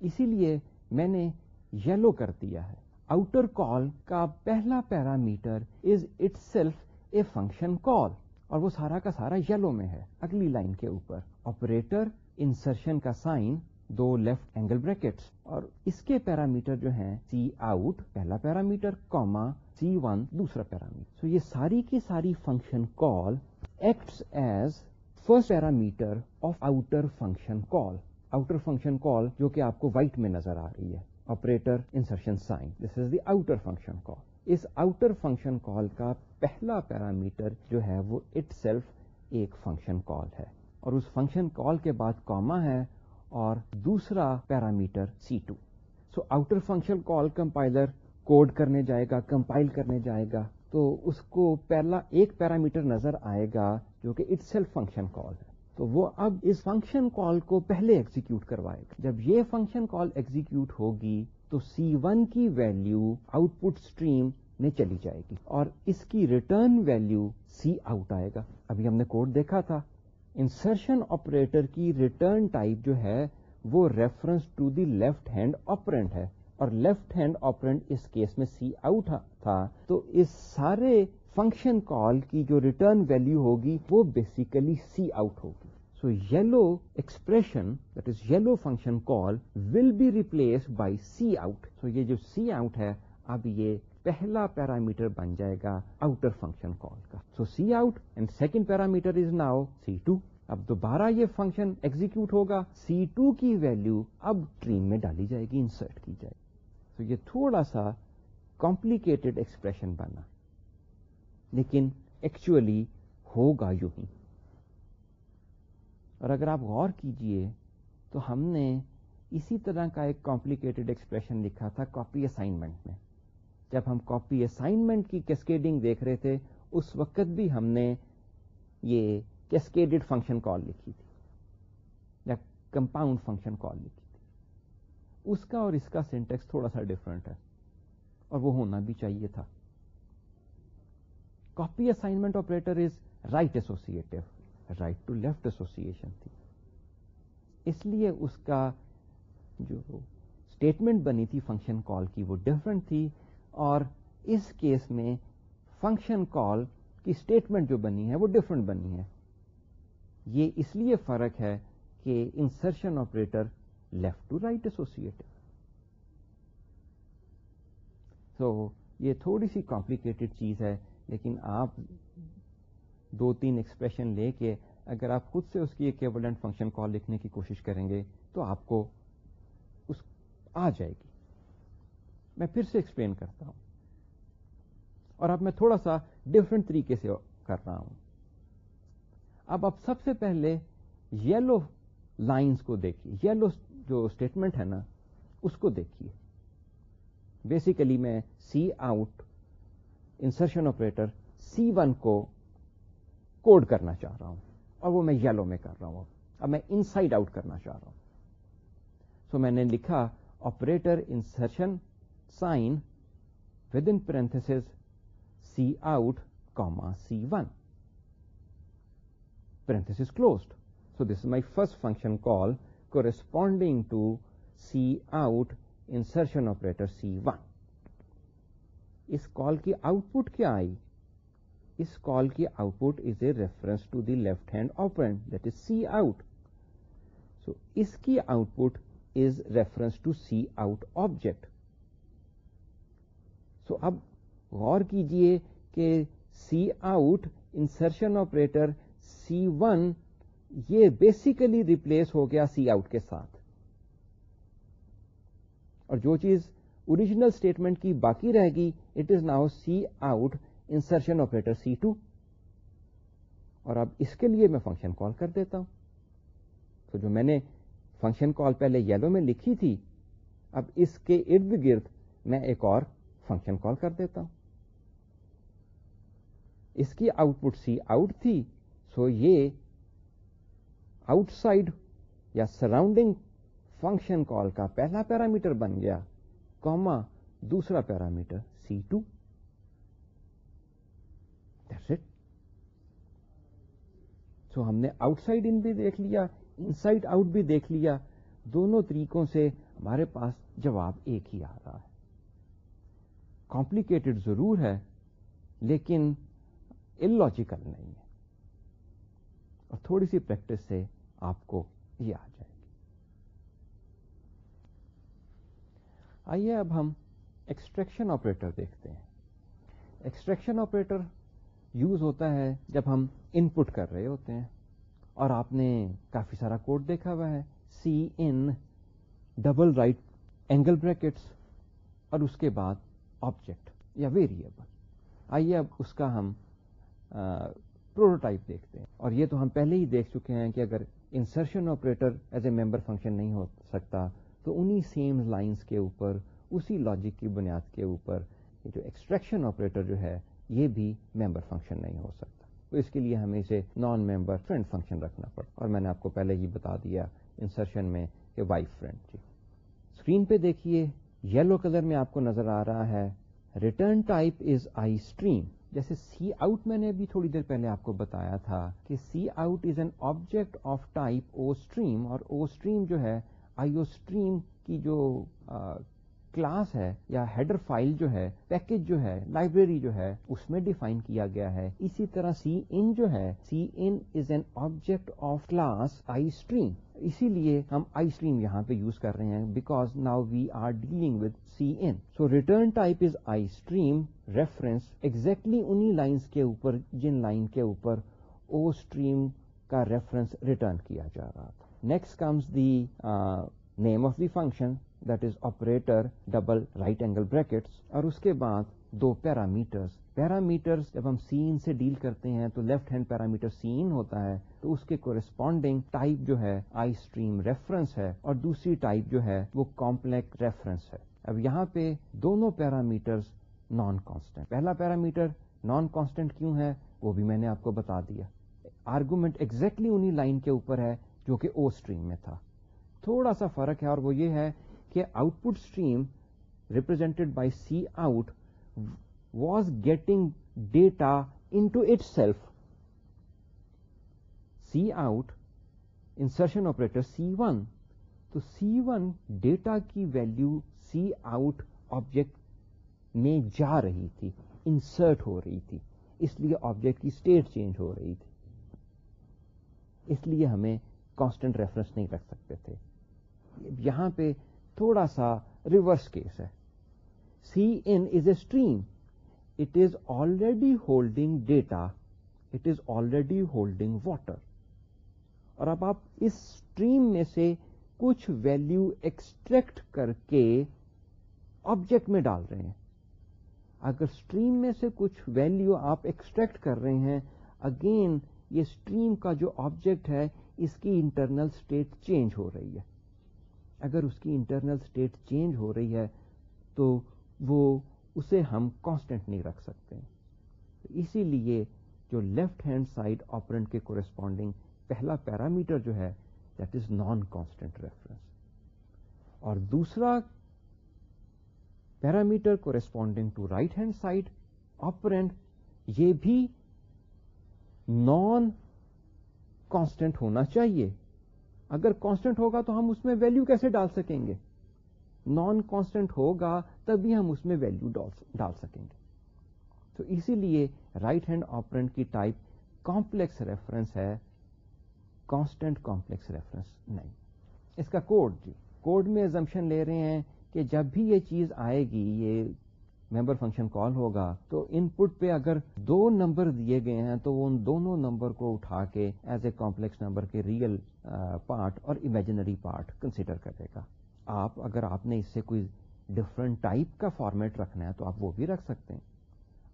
اسی لیے میں نے یلو کر دیا ہے۔ آؤٹر کال کا پہلا parameter is itself a function call اور وہ سارا کا سارا یلو میں ہے۔ اگلی لائن کے اوپر۔ آپریٹر انسرشن کا سائن دو لیفٹ اینگل بریکٹس اور اس کے پیرامیٹر جو ہیں سی آؤٹ پہلا پیرامیٹر کوما سی ون دوسرا پیرامیٹر۔ سو یہ ساری کی ساری function call acts as first parameter of outer function call outer function call جو کہ آپ کو وائٹ میں نظر آ رہی ہے۔ Operator insertion sign this is the outer function call us outer function call کا پہلا پیرامیٹر جو ہے وہ اٹ سیلف ایک فنکشن کال ہے اور اس فنکشن کال کے بعد کاما ہے اور دوسرا parameter C two so outer function call compiler code کرنے جائے گا کمپائل کرنے جائے گا، تو اس کو پہلا ایک پیرامیٹر نظر آئے گا جو کہ اٹ سیلف فنکشن کال ہے۔ تو وہ اب اس فنکشن کال کو پہلے ایگزیکیوٹ کروائے گا۔ جب یہ فنکشن کال ایگزیکیوٹ ہوگی تو سی ون کی ویلو آؤٹ پٹ اسٹریم میں چلی جائے گی اور اس کی ریٹرن ویلو سی آؤٹ آئے گا۔ ابھی ہم نے کوڈ دیکھا تھا۔ انسرشن آپریٹر کی ریٹرن ٹائپ جو ہے وہ reference to the left hand operand ہے اور لیفٹ ہینڈ آپرینٹ اس کیس میں سی آؤٹ تھا۔ تو اس سارے فنکشن کال کی جو ریٹرن ویلو ہوگی وہ بیسیکلی سی آؤٹ ہوگی. So lvalue expression that is lvalue function call will be replaced by cout so یہ جو سی آؤٹ ہے، اب یہ پہلا پیرامیٹر بن جائے گا آؤٹر فنکشن کال کا. So C out and second parameter is now C two اب دوبارہ یہ فنکشن ایگزیکیوٹ ہوگا. سی ٹو کی ویلو اب ٹریم میں ڈالی جائے گی انسرٹ کی جائے گی. تو یہ تھوڑا سا کمپلیکیٹڈ ایکسپریشن بنا لیکن ایکچولی ہوگا یوں ہی۔ اور اگر آپ غور کیجیے تو ہم نے اسی طرح کا ایک کمپلیکیٹڈ ایکسپریشن لکھا تھا کاپی اسائنمنٹ میں۔ جب ہم کاپی اسائنمنٹ کی کیسکیڈنگ دیکھ رہے تھے، اس وقت بھی ہم نے یہ کیسکیڈڈ فنکشن کال لکھی تھی۔ یا کمپاؤنڈ فنکشن کال لکھی تھی۔ اس کا اور اس کا سینٹیکس تھوڑا سا ڈفرنٹ ہے۔ اور وہ ہونا بھی چاہیے تھا۔ Copy assignment operator is right associative right to left association تھی۔ اس لیے اس کا جو اسٹیٹمنٹ بنی تھی فنکشن کال کی وہ ڈفرنٹ تھی اور اس کیس میں فنکشن کال کی اسٹیٹمنٹ جو بنی ہے وہ ڈفرنٹ بنی ہے۔ یہ اس لیے فرق ہے کہ insertion operator left to right associate so یہ تھوڑی سی کمپلیکیٹڈ چیز ہے۔ لیکن آپ دو تین ایکسپریشن لے کے اگر آپ خود سے اس کی ایکویلنٹ فنکشن کال لکھنے کی کوشش کریں گے تو آپ کو اس آ جائے گی۔ میں پھر سے ایکسپلین کرتا ہوں۔ اور اب میں تھوڑا سا ڈفرنٹ طریقے سے کر رہا ہوں۔ اب آپ سب سے پہلے یلو لائنس کو دیکھیے۔ یلو جو اسٹیٹمنٹ ہے نا، اس کو دیکھیے۔ بیسیکلی میں cout insertion operator C one کو کوڈ کرنا چاہ رہا ہوں اور وہ میں یلو میں کر رہا ہوں۔ اب میں ان سائڈ آؤٹ کرنا چاہ رہا ہوں۔ سو میں نے لکھا operator insertion sign within parenthesis cout comma C one. Parenthesis closed. So this is my first function call corresponding to cout insertion operator C one. Us call کی آؤٹ پٹ کیا آئی؟ اس کال کی output is a reference to the left hand operand that is cout so اس کی output is reference to cout object so اب غور کیجیے کہ cout insertion operator C one یہ بیسیکلی ریپلیس ہو گیا سی آؤٹ کے ساتھ. اور جو چیز اوریجنل اسٹیٹمنٹ کی باقی رہے گی it is now cout insertion operator C two اور اب اس کے لیے میں فنکشن کال کر دیتا ہوں. تو جو میں نے فنکشن کال پہلے یلو میں لکھی تھی، اب اس کے ارد گرد میں ایک اور فنکشن کال کر دیتا ہوں. اس کی آؤٹ پٹ سی آؤٹ تھی سو یہ آؤٹ سائڈ یا سراؤنڈنگ فنکشن کال کا پہلا پیرامیٹر بن گیا کوما دوسرا پیرامیٹر سی ٹو سو ہم نے آؤٹ سائڈ ان بھی دیکھ لیا ان سائڈ آؤٹ بھی دیکھ لیا دونوں طریقوں سے ہمارے پاس جواب ایک ہی آ رہا ہے کمپلیکیٹڈ ضرور ہے لیکن لاجیکل نہیں ہے اور تھوڑی سی پریکٹس سے آپ کو یہ آ جائے گی آئیے اب ہم ایکسٹریکشن آپریٹر دیکھتے ہیں۔ ایکسٹریکشن آپریٹر یوز ہوتا ہے جب ہم ان پٹ کر رہے ہوتے ہیں اور آپ نے کافی سارا کوڈ دیکھا ہوا ہے۔ Cin double right angle brackets اور اس کے بعد آبجیکٹ یا ویریبل آئیے اب اس کا ہم پروٹوٹائپ دیکھتے ہیں۔ اور یہ تو ہم پہلے ہی دیکھ چکے ہیں کہ اگر insertion operator as a member function نہیں ہو سکتا تو انہی سیم لائنس کے اوپر اسی لاجک کی بنیاد کے اوپر جو ایکسٹریکشن آپریٹر جو ہے، یہ بھی ممبر فنکشن نہیں ہو سکتا۔ تو اس کے لیے ہمیں اسے نان ممبر فرینڈ فنکشن رکھنا پڑتا اور میں نے آپ کو پہلے ہی بتا دیا انسرشن میں کہ وائف فرینڈ جی۔ اسکرین پہ دیکھیے یلو کلر میں آپ کو نظر آ رہا ہے۔ Return type is istream cout میں نے بھی تھوڑی دیر پہلے آپ کو بتایا تھا کہ cout is an object of type ostream اور او اسٹریم جو ہے آئی او اسٹریم کی جو کلاس ہے یا ہیڈر فائل جو ہے پیکج جو ہے لائبریری جو ہے، اس میں ڈیفائن کیا گیا ہے۔ اسی طرح سی ان جو ہے cin is an object of class istream لیے ہم آئی اسٹریم یہاں پہ یوز کر رہے ہیں because now we are dealing with C in so return type is istream reference exactly انہی لائنس کے اوپر جن لائن کے اوپر او اسٹریم کا ریفرنس ریٹرن کیا جا رہا۔ تھا next comes the name of the function that is operator double right angle brackets اور اس کے بعد دو پیرامیٹرس پیرامیٹر جب ہم سین سے ڈیل کرتے ہیں تو لیفٹ ہینڈ پیرامیٹر سین ہوتا ہے، تو اس کے کورسپونڈنگ ٹائپ جو ہے آئی اسٹریم ریفرنس ہے، اور دوسری ٹائپ جو ہے وہ کمپلیکس ریفرنس ہے. اب یہاں پہ دونوں پیرامیٹر نان کانسٹینٹ پہلا پیرامیٹر نان کانسٹینٹ کیوں ہے؟ وہ بھی میں نے آپ کو بتا دیا. آرگومنٹ ایگزیکٹلی انہی لائن کے اوپر ہے جو کہ او اسٹریم میں تھا. تھوڑا سا فرق ہے اور وہ یہ ہے کہ output stream represented by C out was getting data into itself C out insertion operator C one تو سی ون ڈیٹا کی ویلو سی آؤٹ آبجیکٹ میں جا رہی تھی انسرٹ ہو رہی تھی، اس لیے آبجیکٹ کی اسٹیٹ چینج ہو رہی تھی۔ اس لیے ہمیں کانسٹنٹ ریفرنس نہیں رکھ سکتے تھے۔ یہاں پہ تھوڑا سا ریورس کیس ہے۔ C in is a stream it is already holding data it is already holding water اور اب آپ اس اسٹریم میں سے کچھ ویلو ایکسٹریکٹ کر کے آبجیکٹ میں ڈال رہے ہیں۔ اگر اسٹریم میں سے کچھ ویلو آپ ایکسٹریکٹ کر رہے ہیں اگین یہ اسٹریم کا جو آبجیکٹ ہے، اس کی انٹرنل اسٹیٹ چینج ہو رہی ہے۔ اگر اس کی انٹرنل اسٹیٹ چینج ہو رہی ہے، تو وہ اسے ہم کانسٹنٹ نہیں رکھ سکتے اسی لیے جو لیفٹ ہینڈ سائڈ آپرنٹ کے کورسپونڈنگ پہلا پیرامیٹر جو ہے that is non constant reference اور دوسرا parameter corresponding to right hand side operand یہ بھی نان کانسٹنٹ ہونا چاہیے۔ اگر کانسٹنٹ ہوگا تو ہم اس میں ویلو کیسے ڈال سکیں گے؟ نان کانسٹنٹ ہوگا تبھی ہم اس میں ویلو ڈال سکیں گے۔ تو اسی لیے رائٹ ہینڈ آپرینٹ کی ٹائپ کمپلیکس ریفرنس ہے۔ کانسٹنٹ کمپلیکس ریفرنس نہیں۔ اس کا کوڈ جی کوڈ میں ایزمپشن لے رہے ہیں کہ جب بھی یہ چیز آئے گی، یہ ممبر فنکشن کال ہوگا، تو ان پٹ پہ اگر دو نمبر دیے گئے ہیں، تو وہ ان دونوں نمبر کو اٹھا کے ایز اے کمپلیکس نمبر کے ریئل پارٹ اور امیجنری پارٹ کنسیڈر کرے گا۔ آپ، اگر آپ نے اس سے کوئی ڈفرنٹ ٹائپ کا فارمیٹ رکھنا ہے، تو آپ وہ بھی رکھ سکتے ہیں۔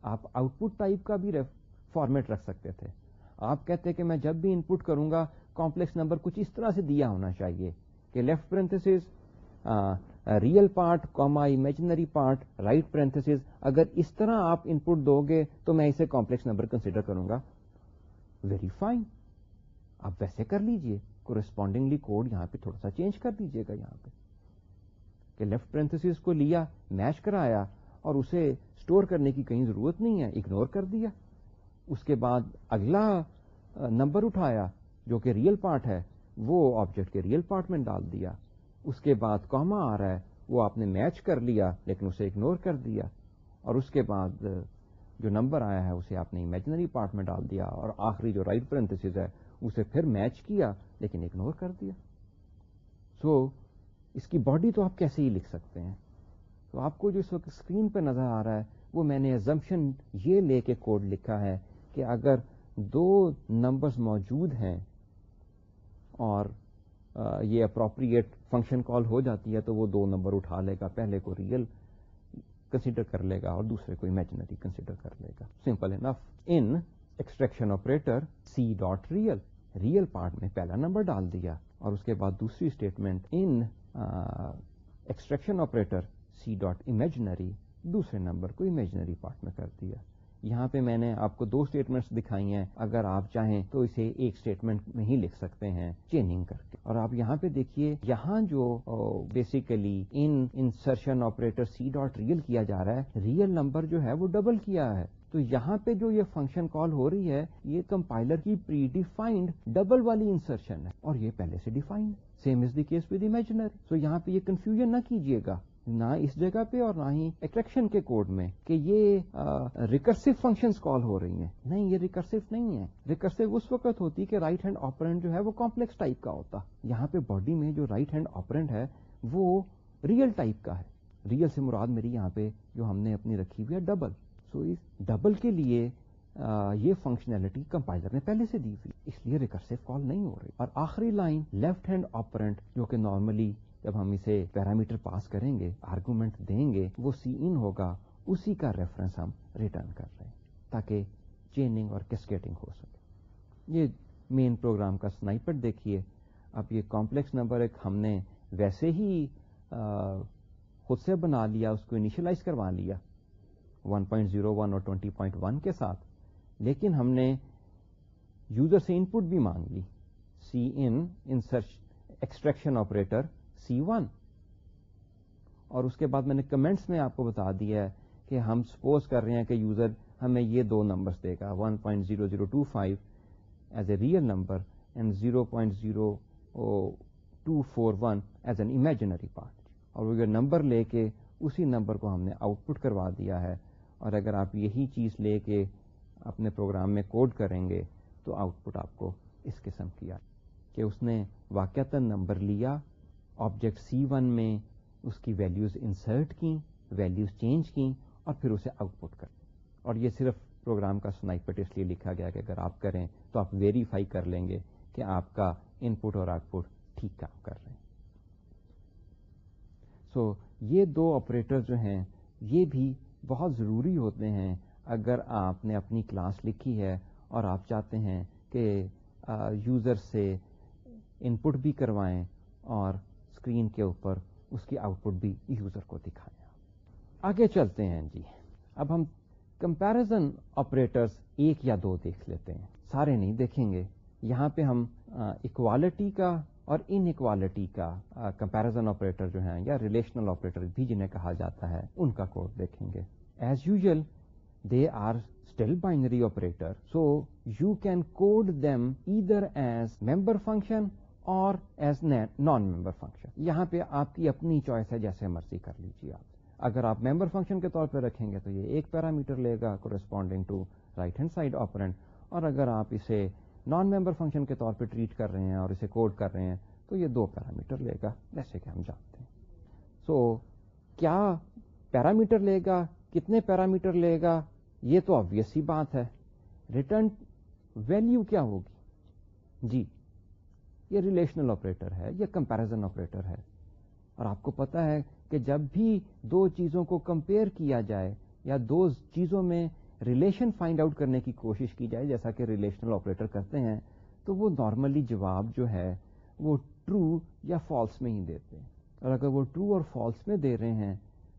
آپ آؤٹ پٹ ٹائپ کا بھی فارمیٹ رکھ سکتے تھے۔ آپ کہتے کہ میں جب بھی ان پٹ کروں گا کمپلیکس نمبر کچھ اس طرح سے دیا ہونا چاہیے کہ left parenthesis real part comma imaginary part right parenthesis اگر اس طرح آپ ان پٹ دو گے تو میں اسے کمپلیکس نمبر کنسیڈر کروں گا. ویری فائن آپ ویسے کر لیجیے. کورسپونڈنگلی کوڈ یہاں پہ تھوڑا سا چینج کر دیجیے گا یہاں پہ. کہ لیفٹ پرنتھس کو لیا میچ کرایا اور اسے اسٹور کرنے کی کہیں ضرورت نہیں ہے اگنور کر دیا. اس کے بعد اگلا uh, نمبر اٹھایا جو کہ ریئل پارٹ ہے، وہ آبجیکٹ کے ریئل پارٹ میں ڈال دیا. اس کے بعد کاما آ رہا ہے وہ آپ نے میچ کر لیا لیکن اسے اگنور کر دیا۔ اور اس کے بعد جو نمبر آیا ہے اسے آپ نے امیجنری پارٹ میں ڈال دیا۔ اور آخری جو رائٹ پرنتس ہے اسے پھر میچ کیا لیکن اگنور کر دیا۔ سو so, اس کی باڈی تو آپ کیسے ہی لکھ سکتے ہیں؟ تو آپ کو جو اس وقت اسکرین پہ نظر آ رہا ہے وہ میں نے ایزمپشن یہ لے کے کوڈ لکھا ہے کہ اگر دو نمبرز موجود ہیں اور یہ اپروپریٹ فنکشن کال ہو جاتی ہے تو وہ دو نمبر اٹھا لے گا، پہلے کو ریئل کنسیڈر کر لے گا اور دوسرے کو امیجنری کنسیڈر کر لے گا۔ Simple enough in extraction operator C dot real real part میں پہلا نمبر ڈال دیا اور اس کے بعد دوسری statement in extraction operator C dot imaginary دوسرے نمبر کو امیجنری پارٹ میں کر دیا۔ یہاں پہ میں نے آپ کو دو اسٹیٹمنٹس دکھائی ہیں۔ اگر آپ چاہیں تو اسے ایک اسٹیٹمنٹ میں ہی لکھ سکتے ہیں، چیننگ کر کے۔ اور آپ یہاں پہ دیکھیے، یہاں جو basically in insertion operator C dot real کیا جا رہا ہے ریئل نمبر جو ہے وہ ڈبل کیا ہے۔ تو یہاں پہ جو یہ فنکشن کال ہو رہی ہے، یہ کمپائلر کی پری ڈیفائنڈ ڈبل والی انسرشن ہے۔ اور یہ پہلے سے defined same is the case with imaginary so یہاں پہ یہ کنفیوژن نہ کیجیے گا۔ نہ اس جگہ پہ اور نہ ہی اٹریکشن کے کوڈ میں کہ یہ ریکرسو فنکشن کال ہو رہی ہیں۔ نہیں، یہ ریکرسو نہیں ہے۔ ریکرسو اس وقت ہوتی کہ رائٹ ہینڈ آپرینٹ جو ہے وہ کمپلیکس ٹائپ کا ہوتا۔ یہاں پہ باڈی میں جو رائٹ ہینڈ آپرینٹ ہے وہ ریئل ٹائپ کا ہے۔ ریئل سے مراد میری یہاں پہ جو ہم نے اپنی رکھی ہوئی ہے ڈبل سو اس ڈبل کے لیے یہ فنکشنلٹی کمپائلر نے پہلے سے دی ہوئی۔ اس لیے ریکرسو کال نہیں ہو رہی۔ اور آخری لائن لیفٹ ہینڈ آپرینٹ جو کہ نارملی جب ہم اسے پیرامیٹر پاس کریں گے آرگومنٹ دیں گے، وہ سی ان ہوگا، اسی کا ریفرنس ہم ریٹرن کر رہے ہیں، تاکہ چیننگ اور کیسکیٹنگ ہو سکے۔ یہ مین پروگرام کا سنائپر دیکھیے۔ اب یہ کمپلیکس نمبر ایک ہم نے ویسے ہی خود سے بنا لیا، اس کو انیشلائز کروا لیا 1.01 اور 20.1 کے ساتھ۔ لیکن ہم نے یوزر سے ان پٹ بھی مانگ لی۔ C in search extraction operator C one. اور اس کے بعد میں نے کمنٹس میں آپ کو بتا دیا ہے کہ ہم سپوز کر رہے ہیں کہ یوزر ہمیں یہ دو نمبرس دے گا 1.0025 as a real number and 0.0241 as an imaginary part اور وہ نمبر لے کے اسی نمبر کو ہم نے آؤٹ پٹ کروا دیا ہے۔ اور اگر آپ یہی چیز لے کے اپنے پروگرام میں کوڈ کریں گے تو آؤٹ پٹ آپ کو اس قسم کیا کہ اس نے واقعتا نمبر لیا آبجیکٹ سی ون میں اس کی ویلیوز انسرٹ کی ویلیوز چینج کی اور پھر اسے آؤٹ پٹ کر اور یہ صرف پروگرام کا سنائپٹ اس لیے لکھا گیا کہ اگر آپ کریں تو آپ ویریفائی کر لیں گے کہ آپ کا ان پٹ اور آؤٹ پٹ ٹھیک کام کر رہے ہیں۔ سو so, یہ دو آپریٹر جو ہیں یہ بھی بہت ضروری ہوتے ہیں اگر آپ نے اپنی کلاس لکھی ہے اور آپ چاہتے ہیں کہ یوزر سے ان پٹ بھی کروائیں اور اسکرین کے اوپر اس کی آؤٹ پٹ بھی یوزر کو دکھایا۔ آگے چلتے ہیں جی۔ اب ہم کمپیرزن آپریٹرس ایک یا دو دیکھ لیتے ہیں۔ سارے نہیں دیکھیں گے۔ یہاں پہ ہم اکوالٹی کا اور ان اکوالٹی کا کمپیرزن آپریٹر جو ہیں یا ریلیشنل آپریٹر بھی جنہیں کہا جاتا ہے، ان کا کوڈ دیکھیں گے۔ As usual they are still binary operator so you can code them ادھر ایز ممبر فنکشن اور ایز نان ممبر فنکشن یہاں پہ آپ کی اپنی چوائس ہے جیسے مرضی کر لیجیے آپ۔ اگر آپ ممبر فنکشن کے طور پہ رکھیں گے تو یہ ایک پیرامیٹر لے گا corresponding to right hand side operand اور اگر آپ اسے نان ممبر فنکشن کے طور پہ ٹریٹ کر رہے ہیں اور اسے کوڈ کر رہے ہیں تو یہ دو پیرامیٹر لے گا جیسے کہ ہم جانتے ہیں۔ سو so, کیا پیرامیٹر لے گا؟ کتنے پیرامیٹر لے گا؟ یہ تو آبویس ہی بات ہے۔ ریٹرن ویلو کیا ہوگی؟ جی یہ ریلیشنل آپریٹر ہے، یہ کمپیرزن آپریٹر ہے. اور آپ کو پتا ہے کہ جب بھی دو چیزوں کو کمپیئر کیا جائے یا دو چیزوں میں ریلیشن فائنڈ آؤٹ کرنے کی کوشش کی جائے، جیسا کہ ریلیشنل آپریٹر کرتے ہیں، تو وہ نارملی جواب جو ہے وہ ٹرو یا فالس میں ہی دیتے ہیں. اور اگر وہ ٹرو اور فالس میں دے رہے ہیں،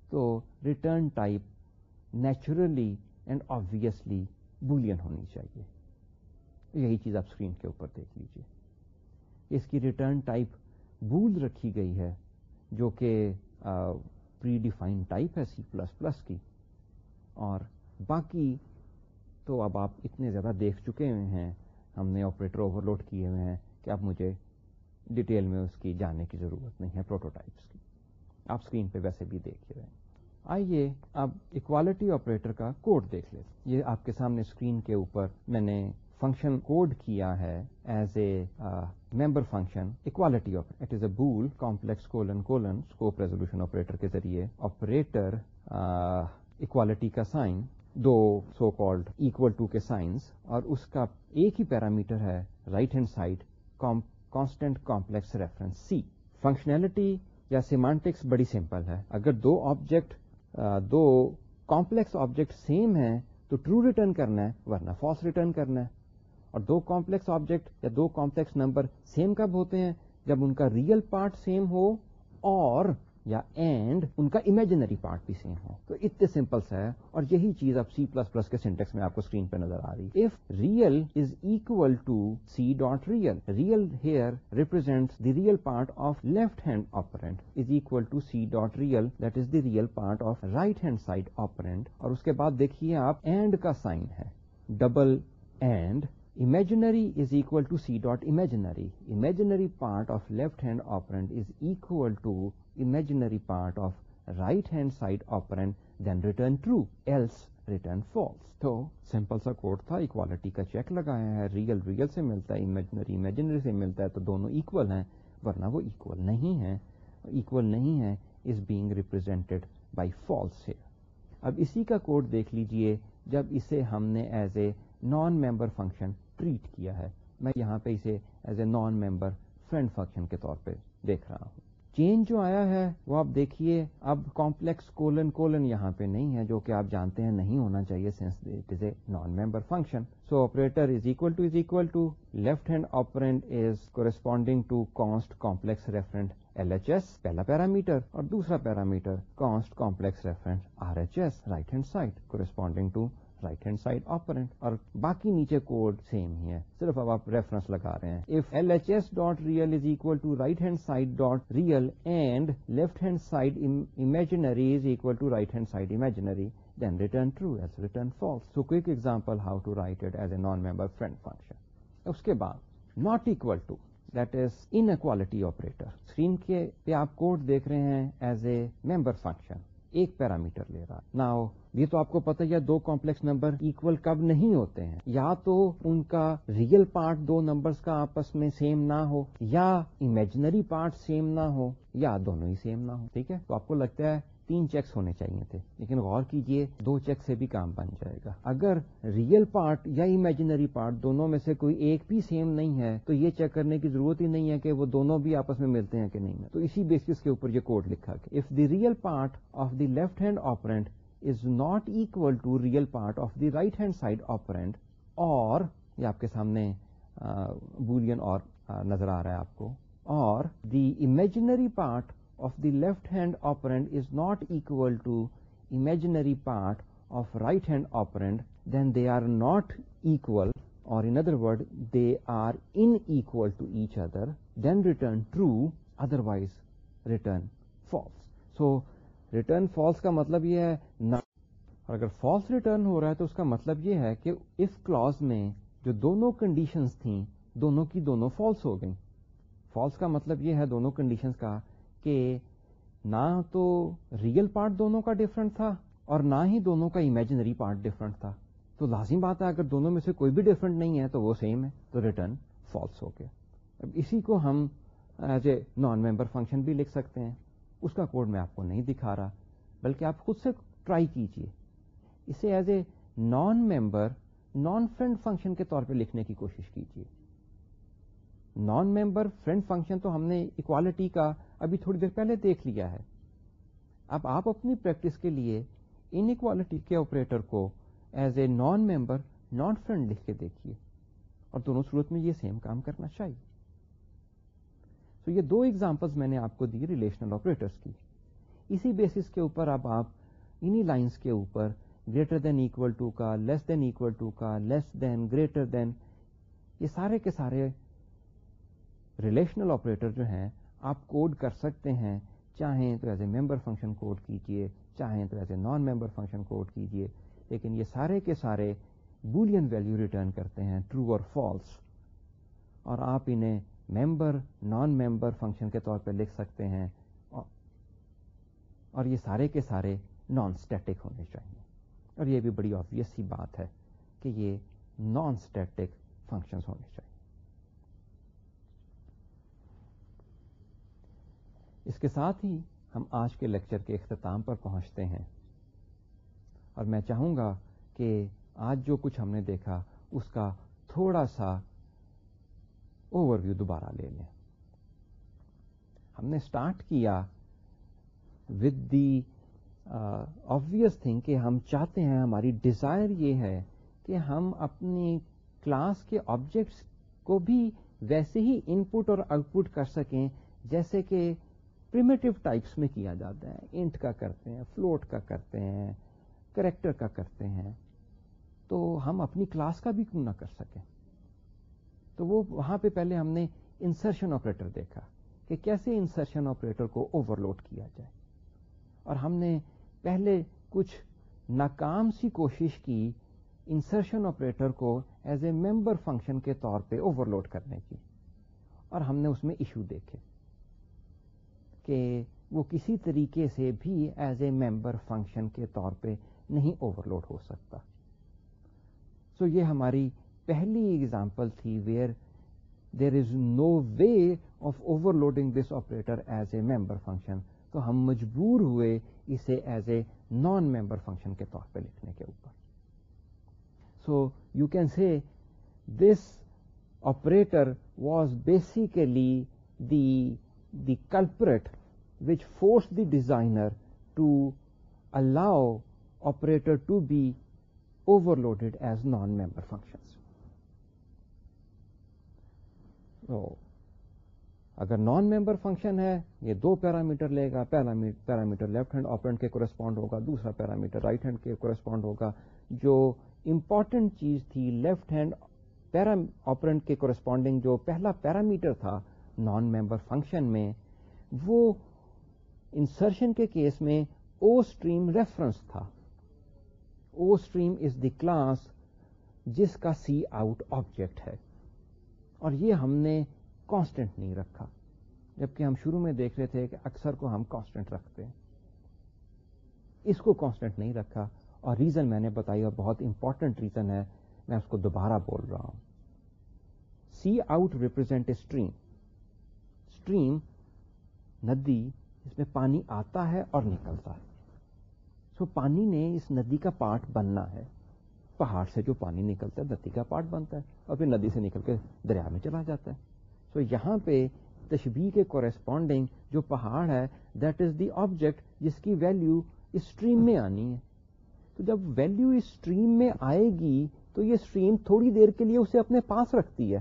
تو return type naturally and obviously boolean ہونی چاہیے. یہی چیز آپ اسکرین کے اوپر دیکھ لیجیے اس کی ریٹرن ٹائپ بول رکھی گئی ہے، جو کہ پری ڈیفائن ٹائپ ہے سی پلس پلس کی۔ اور باقی تو اب آپ اتنے زیادہ دیکھ چکے ہوئے ہیں، ہم نے آپریٹر اوور لوڈ کیے ہوئے ہیں کہ اب مجھے ڈیٹیل میں اس کی جاننے کی ضرورت نہیں ہے پروٹوٹائپس کی۔ آپ اسکرین پہ ویسے بھی دیکھ رہے ہیں۔ آئیے اب اکوالٹی آپریٹر کا کوڈ دیکھ لیں یہ آپ کے سامنے اسکرین کے اوپر میں نے فنکشن کوڈ کیا ہے as a member function equality of it is a bool complex colon colon scope resolution operator کے ذریعے آپریٹر اکوالٹی uh, کا سائن دو سو کالڈ اکول ٹو کے سائنس اور اس کا ایک ہی پیرامیٹر ہے right hand side constant complex reference C functionality یا سیمانٹکس بڑی سمپل ہے. اگر دو آبجیکٹ uh, دو کمپلیکس آبجیکٹ سیم ہیں، تو ٹرو ریٹرن کرنا ہے، ورنہ فالس ریٹرن کرنا ہے. اور دو کمپلیکس آبجیکٹ یا دو کمپلیکس نمبر سیم کب ہوتے ہیں؟ جب ان کا ریئل پارٹ سیم ہو اور یا اینڈ ان کا امیجنری پارٹ بھی سیم ہو۔ تو اتنے سمپل سا ہے اور یہی چیز اب سی پلس پلس کے سینٹیکس میں آپ کو اسکرین پہ نظر آ رہی if real is equal to C dot real real here represent the real part of left hand operand is equal to C dot real that is the real part of right hand side operand اور اس کے بعد دیکھیے آپ and کا sign ہے۔ Double and Imaginary is equal to C dot imaginary. Imaginary part of left hand operand is equal to imaginary part of right hand side operand, then return true, else return false. تو simple سا code تھا equality کا check لگایا ہے real real سے ملتا ہے imaginary imaginary سے ملتا ہے تو دونوں ایکول ہیں ورنہ وہ ایکول نہیں ہے ایکول نہیں ہے is being represented by false ہے اب اسی کا کوڈ دیکھ لیجیے جب اسے ہم نے as a non member function treat کیا ہے۔ میں یہاں پہ اسے as a non member friend function کے طور پہ دیکھ رہا ہوں۔ چینج جو آیا ہے وہ آپ دیکھیے، اب کمپلیکس کولن کولن یہاں پہ نہیں ہے، جو کہ آپ جانتے ہیں نہیں ہونا چاہیے since it is a non member function so operator is equal to is equal to left hand operand is corresponding to const complex referent L H S پہلا پیرامیٹر اور دوسرا parameter const complex referent R H S right hand side corresponding to right hand side operand اور باقی نیچے code same ہی ہے۔ صرف اب آپ ریفرنس لگا رہے ہیں۔ If L H S dot real is equal to right hand side dot real and left hand side imaginary is equal to right hand side imaginary then return true as return false so quick example how to write it as a non member friend function اس کے بعد not equal to that is inequality operator screen کے پہ آپ code دیکھ رہے ہیں as a member function ایک parameter لے رہا ناؤ یہ تو آپ کو پتا یا دو کمپلیکس نمبر اکول کب نہیں ہوتے ہیں۔ یا تو ان کا ریئل پارٹ دو نمبرز کا آپس میں سیم نہ ہو، یا امیجنری پارٹ سیم نہ ہو، یا دونوں ہی سیم نہ ہو۔ ٹھیک ہے؟ تو آپ کو لگتا ہے تین چیکس ہونے چاہیے تھے، لیکن غور کیجیے، دو چیک سے بھی کام بن جائے گا۔ اگر ریئل پارٹ یا امیجنری پارٹ دونوں میں سے کوئی ایک بھی سیم نہیں ہے، تو یہ چیک کرنے کی ضرورت ہی نہیں ہے کہ وہ دونوں بھی آپس میں ملتے ہیں کہ نہیں۔ تو اسی بیسس کے اوپر یہ کوڈ لکھا کہ if the real part of the left hand operand آپ کے سامنے بولین اور نظر آ رہا ہے آپ کو، اور the imaginary part of the left hand op is not equal to imaginary part of right hand op then they are not equal or in other word they are unequal to each other then return true otherwise return false so return false کا مطلب یہ ہے نہ۔ اور اگر false return ہو رہا ہے تو اس کا مطلب یہ ہے کہ اس کلاس میں جو دونوں کنڈیشنز تھیں، دونوں کی دونوں فالس ہو گئیں۔ فالس کا مطلب یہ ہے دونوں کنڈیشنز کا کہ نہ تو ریئل پارٹ دونوں کا ڈفرنٹ تھا اور نہ ہی دونوں کا امیجنری پارٹ ڈفرنٹ تھا۔ تو لازم بات ہے اگر دونوں میں سے کوئی بھی ڈفرنٹ نہیں ہے تو وہ سیم ہے، تو ریٹرن فالس ہو گیا۔ اب اسی کو ہم as a non member function بھی لکھ سکتے ہیں۔ اس کا کوڈ میں آپ کو نہیں دکھا رہا، بلکہ آپ خود سے ٹرائی کیجیے۔ اسے as a non member non friend function کے طور پہ لکھنے کی کوشش کیجیے نان ممبر فرینڈ فنکشن تو ہم نے اکوالٹی کا ابھی تھوڑی دیر پہلے دیکھ لیا ہے۔ اب آپ اپنی پریکٹس کے لیے ان اکوالٹی کے آپریٹر کو as a non member non friend لکھ کے دیکھیے۔ اور دونوں صورت میں یہ سیم کام کرنا چاہیے۔ تو یہ دو ایگزامپلس میں نے آپ کو دی ریلیشنل آپریٹرس کی۔ اسی بیسس کے اوپر اب آپ انہی لائنس کے اوپر گریٹر دین اکول ٹو کا لیس دین اکول ٹو کا لیس دین گریٹر دین یہ سارے کے سارے ریلیشنل آپریٹر جو ہیں، آپ کوڈ کر سکتے ہیں۔ چاہیں تو as a member function code کیجیے، چاہیں تو as a non member function code کیجیے۔ لیکن یہ سارے کے سارے بولین ویلو ریٹرن کرتے ہیں ٹرو اور فالس اور آپ انہیں ممبر نان ممبر فنکشن کے طور پہ لکھ سکتے ہیں۔ اور یہ سارے کے سارے نان اسٹیٹک ہونے چاہیے۔ اور یہ بھی بڑی آبویس سی بات ہے کہ یہ نان اسٹیٹک فنکشنز ہونے چاہیے۔ اس کے ساتھ ہی ہم آج کے لیکچر کے اختتام پر پہنچتے ہیں۔ اور میں چاہوں گا کہ آج جو کچھ ہم نے دیکھا، اس کا تھوڑا سا اوور ویو دوبارہ لے لیں۔ ہم نے اسٹارٹ کیا ود دی آبویس تھنگ کہ ہم چاہتے ہیں، ہماری ڈیزائر یہ ہے کہ ہم اپنی کلاس کے آبجیکٹس کو بھی ویسے ہی ان پٹ اور آؤٹ پٹ کر سکیں، جیسے کہ پریمیٹو ٹائپس میں کیا جاتا ہے۔ انٹ کا کرتے ہیں فلوٹ کا کرتے ہیں کریکٹر کا کرتے ہیں۔ تو ہم اپنی کلاس کا بھی کیوں نہ کر سکیں؟ تو وہ وہاں پہ پہلے ہم نے انسرشن آپریٹر دیکھا کہ کیسے انسرشن آپریٹر کو اوور لوڈ کیا جائے۔ اور ہم نے پہلے کچھ ناکام سی کوشش کی انسرشن آپریٹر کو ایز اے ممبر فنکشن کے طور پہ اوور لوڈ کرنے کی۔ اور ہم نے اس میں ایشو دیکھے کہ وہ کسی طریقے سے بھی ایز اے ممبر فنکشن کے طور پہ نہیں اوور لوڈ ہو سکتا۔ سو so یہ ہماری پہلی ایگزامپل تھی where there is no way of overloading this operator as a member function تو ہم مجبور ہوئے اسے as a non member function کے طور پہ لکھنے کے اوپر. So you can see this operator was basically the the culprit which force the designer to allow operator to be overloaded as non member functions اگر نان ممبر فنکشن ہے، یہ دو پیرامیٹر لے گا پیرامیٹر لیفٹ ہینڈ آپرینٹ کے correspond ہوگا، دوسرا parameter right hand کے correspond ہوگا، جو امپورٹنٹ چیز تھی لیفٹ ہینڈ پیرا آپرینٹ کے کورسپونڈنگ جو پہلا پیرامیٹر تھا نان ممبر فنکشن میں، وہ انسرشن کے کیس میں او اسٹریم ریفرنس تھا۔ O stream is the class جس کا سی آؤٹ آبجیکٹ ہے۔ اور یہ ہم نے کانسٹنٹ نہیں رکھا۔ جبکہ ہم شروع میں دیکھ رہے تھے کہ اکثر کو ہم کانسٹنٹ رکھتے ہیں۔ اس کو کانسٹنٹ نہیں رکھا۔ اور ریزن میں نے بتائی اور بہت امپورٹنٹ ریزن ہے، میں اس کو دوبارہ بول رہا ہوں۔ C out represent stream stream ندی، اس میں پانی آتا ہے اور نکلتا ہے۔ سو پانی نے اس ندی کا پارٹ بننا ہے۔ پہاڑ سے جو پانی نکلتا ہے ندی کا پارٹ بنتا ہے اور پھر ندی سے نکل کے دریا میں چلا جاتا ہے۔ سو یہاں پہ تشبیح کے کورسپونڈنگ جو پہاڑ ہے دیٹ از دی آبجیکٹ جس کی ویلو اسٹریم میں آنی ہے۔ تو جب ویلو اسٹریم میں آئے گی، تو یہ اسٹریم تھوڑی دیر کے لیے اسے اپنے پاس رکھتی ہے۔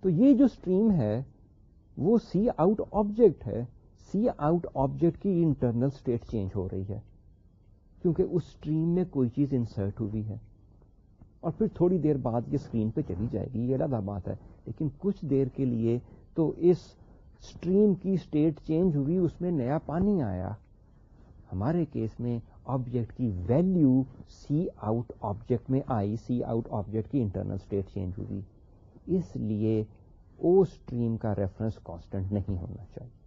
تو یہ جو اسٹریم ہے، وہ سی آؤٹ آبجیکٹ ہے۔ سی آؤٹ آبجیکٹ کی انٹرنل اسٹیٹ چینج ہو رہی ہے۔ کیونکہ اس اسٹریم میں کوئی چیز انسرٹ ہوئی ہے۔ اور پھر تھوڑی دیر بعد یہ اسکرین پہ چلی جائے گی، یہ الگ بات ہے۔ لیکن کچھ دیر کے لیے تو اس اسٹریم کی اسٹیٹ چینج ہوئی، اس میں نیا پانی آیا۔ ہمارے کیس میں آبجیکٹ کی ویلو سی آؤٹ آبجیکٹ میں آئی سی آؤٹ آبجیکٹ کی انٹرنل اسٹیٹ چینج ہوئی۔ اس لیے او اسٹریم کا ریفرنس کانسٹنٹ نہیں ہونا چاہیے۔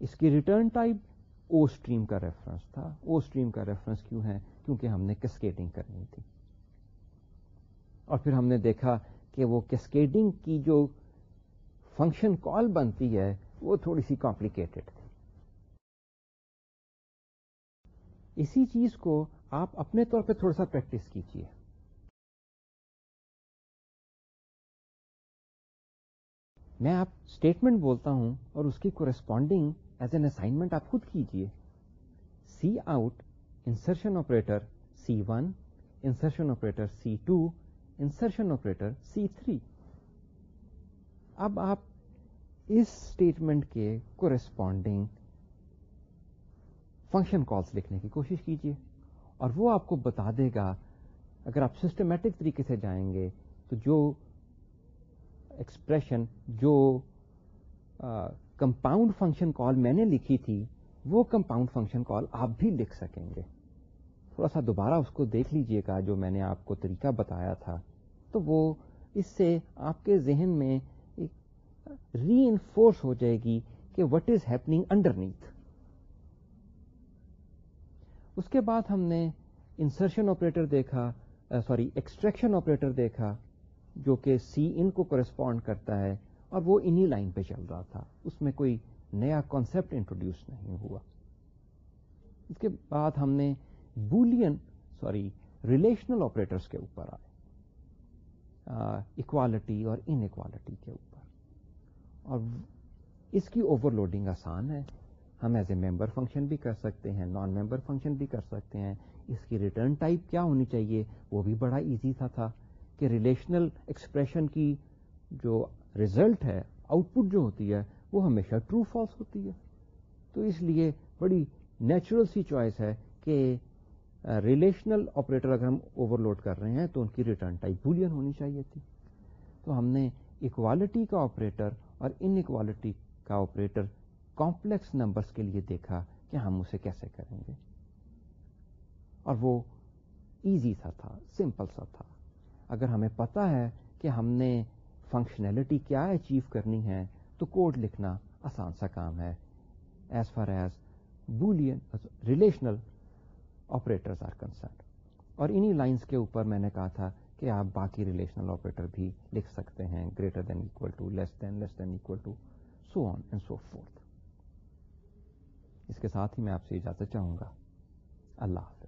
اس کی ریٹرن ٹائپ او اسٹریم کا ریفرنس تھا۔ او اسٹریم کا ریفرنس کیوں ہے؟ کیونکہ ہم نے کیسکیٹنگ کرنی تھی۔ اور پھر ہم نے دیکھا کہ وہ کیسکیڈنگ کی جو فنکشن کال بنتی ہے، وہ تھوڑی سی کمپلیکیٹڈ تھی۔ اسی چیز کو آپ اپنے طور پہ تھوڑا سا پریکٹس کیجیے میں آپ اسٹیٹمنٹ بولتا ہوں اور اس کی کورسپونڈنگ ایز این اسائنمنٹ آپ خود کیجیے C out insertion operator C one insertion operator C two insertion operator C three اب آپ اس اسٹیٹمنٹ کے کورسپونڈنگ فنکشن کالس لکھنے کی کوشش کیجیے اور وہ آپ کو بتا دے گا اگر آپ سسٹمیٹک طریقے سے جائیں گے تو جو ایکسپریشن جو کمپاؤنڈ فنکشن کال میں نے لکھی تھی، وہ کمپاؤنڈ فنکشن کال آپ بھی لکھ سکیں گے۔ تھوڑا سا دوبارہ اس کو دیکھ لیجیے گا، جو میں نے آپ کو طریقہ بتایا تھا۔ تو وہ اس سے آپ کے ذہن میں ری انفورس ہو جائے گی کہ what is happening underneath اس کے بعد ہم نے انسرشن آپریٹر دیکھا سوری ایکسٹریکشن آپریٹر دیکھا، جو کہ سی ان کو کرسپونڈ کرتا ہے۔ اور وہ انہی لائن پہ چل رہا تھا۔ اس میں کوئی نیا کانسیپٹ انٹروڈیوس نہیں ہوا۔ اس کے بعد ہم نے بولین سوری ریلیشنل آپریٹرس کے اوپر آئے۔ اکوالٹی اور ان اکوالٹی کے اوپر۔ اور اس کی اوور لوڈنگ آسان ہے۔ ہم ایز اے ممبر فنکشن بھی کر سکتے ہیں نان ممبر فنکشن بھی کر سکتے ہیں۔ اس کی ریٹرن ٹائپ کیا ہونی چاہیے؟ وہ بھی بڑا ایزی تھا تھا کہ ریلیشنل ایکسپریشن کی جو ریزلٹ ہے آؤٹ پٹ جو ہوتی ہے، وہ ہمیشہ ٹرو فالس ہوتی ہے۔ تو اس لیے بڑی نیچرل سی چوائس ہے کہ ریلیشنل آپریٹر اگر ہم اوور لوڈ کر رہے ہیں تو ان کی ریٹرن ٹائپ بولین ہونی چاہیے تھی۔ تو ہم نے اکوالٹی کا آپریٹر اور ان اکوالٹی کا آپریٹر کمپلیکس نمبرس کے لیے دیکھا کہ ہم اسے کیسے کریں گے۔ اور وہ ایزی سا تھا سمپل سا تھا۔ اگر ہمیں پتا ہے کہ ہم نے فنکشنلٹی کیا اچیو کرنی ہے، تو کوڈ لکھنا آسان سا کام ہے۔ As far as boolean relational operators are concerned اور انہی لائنس کے اوپر میں نے کہا تھا کہ آپ باقی ریلیشنل آپریٹر بھی لکھ سکتے ہیں greater than equal to less than less than equal to so on and so forth اس کے ساتھ ہی میں آپ سے اجازت چاہوں گا۔ اللہ حافظ۔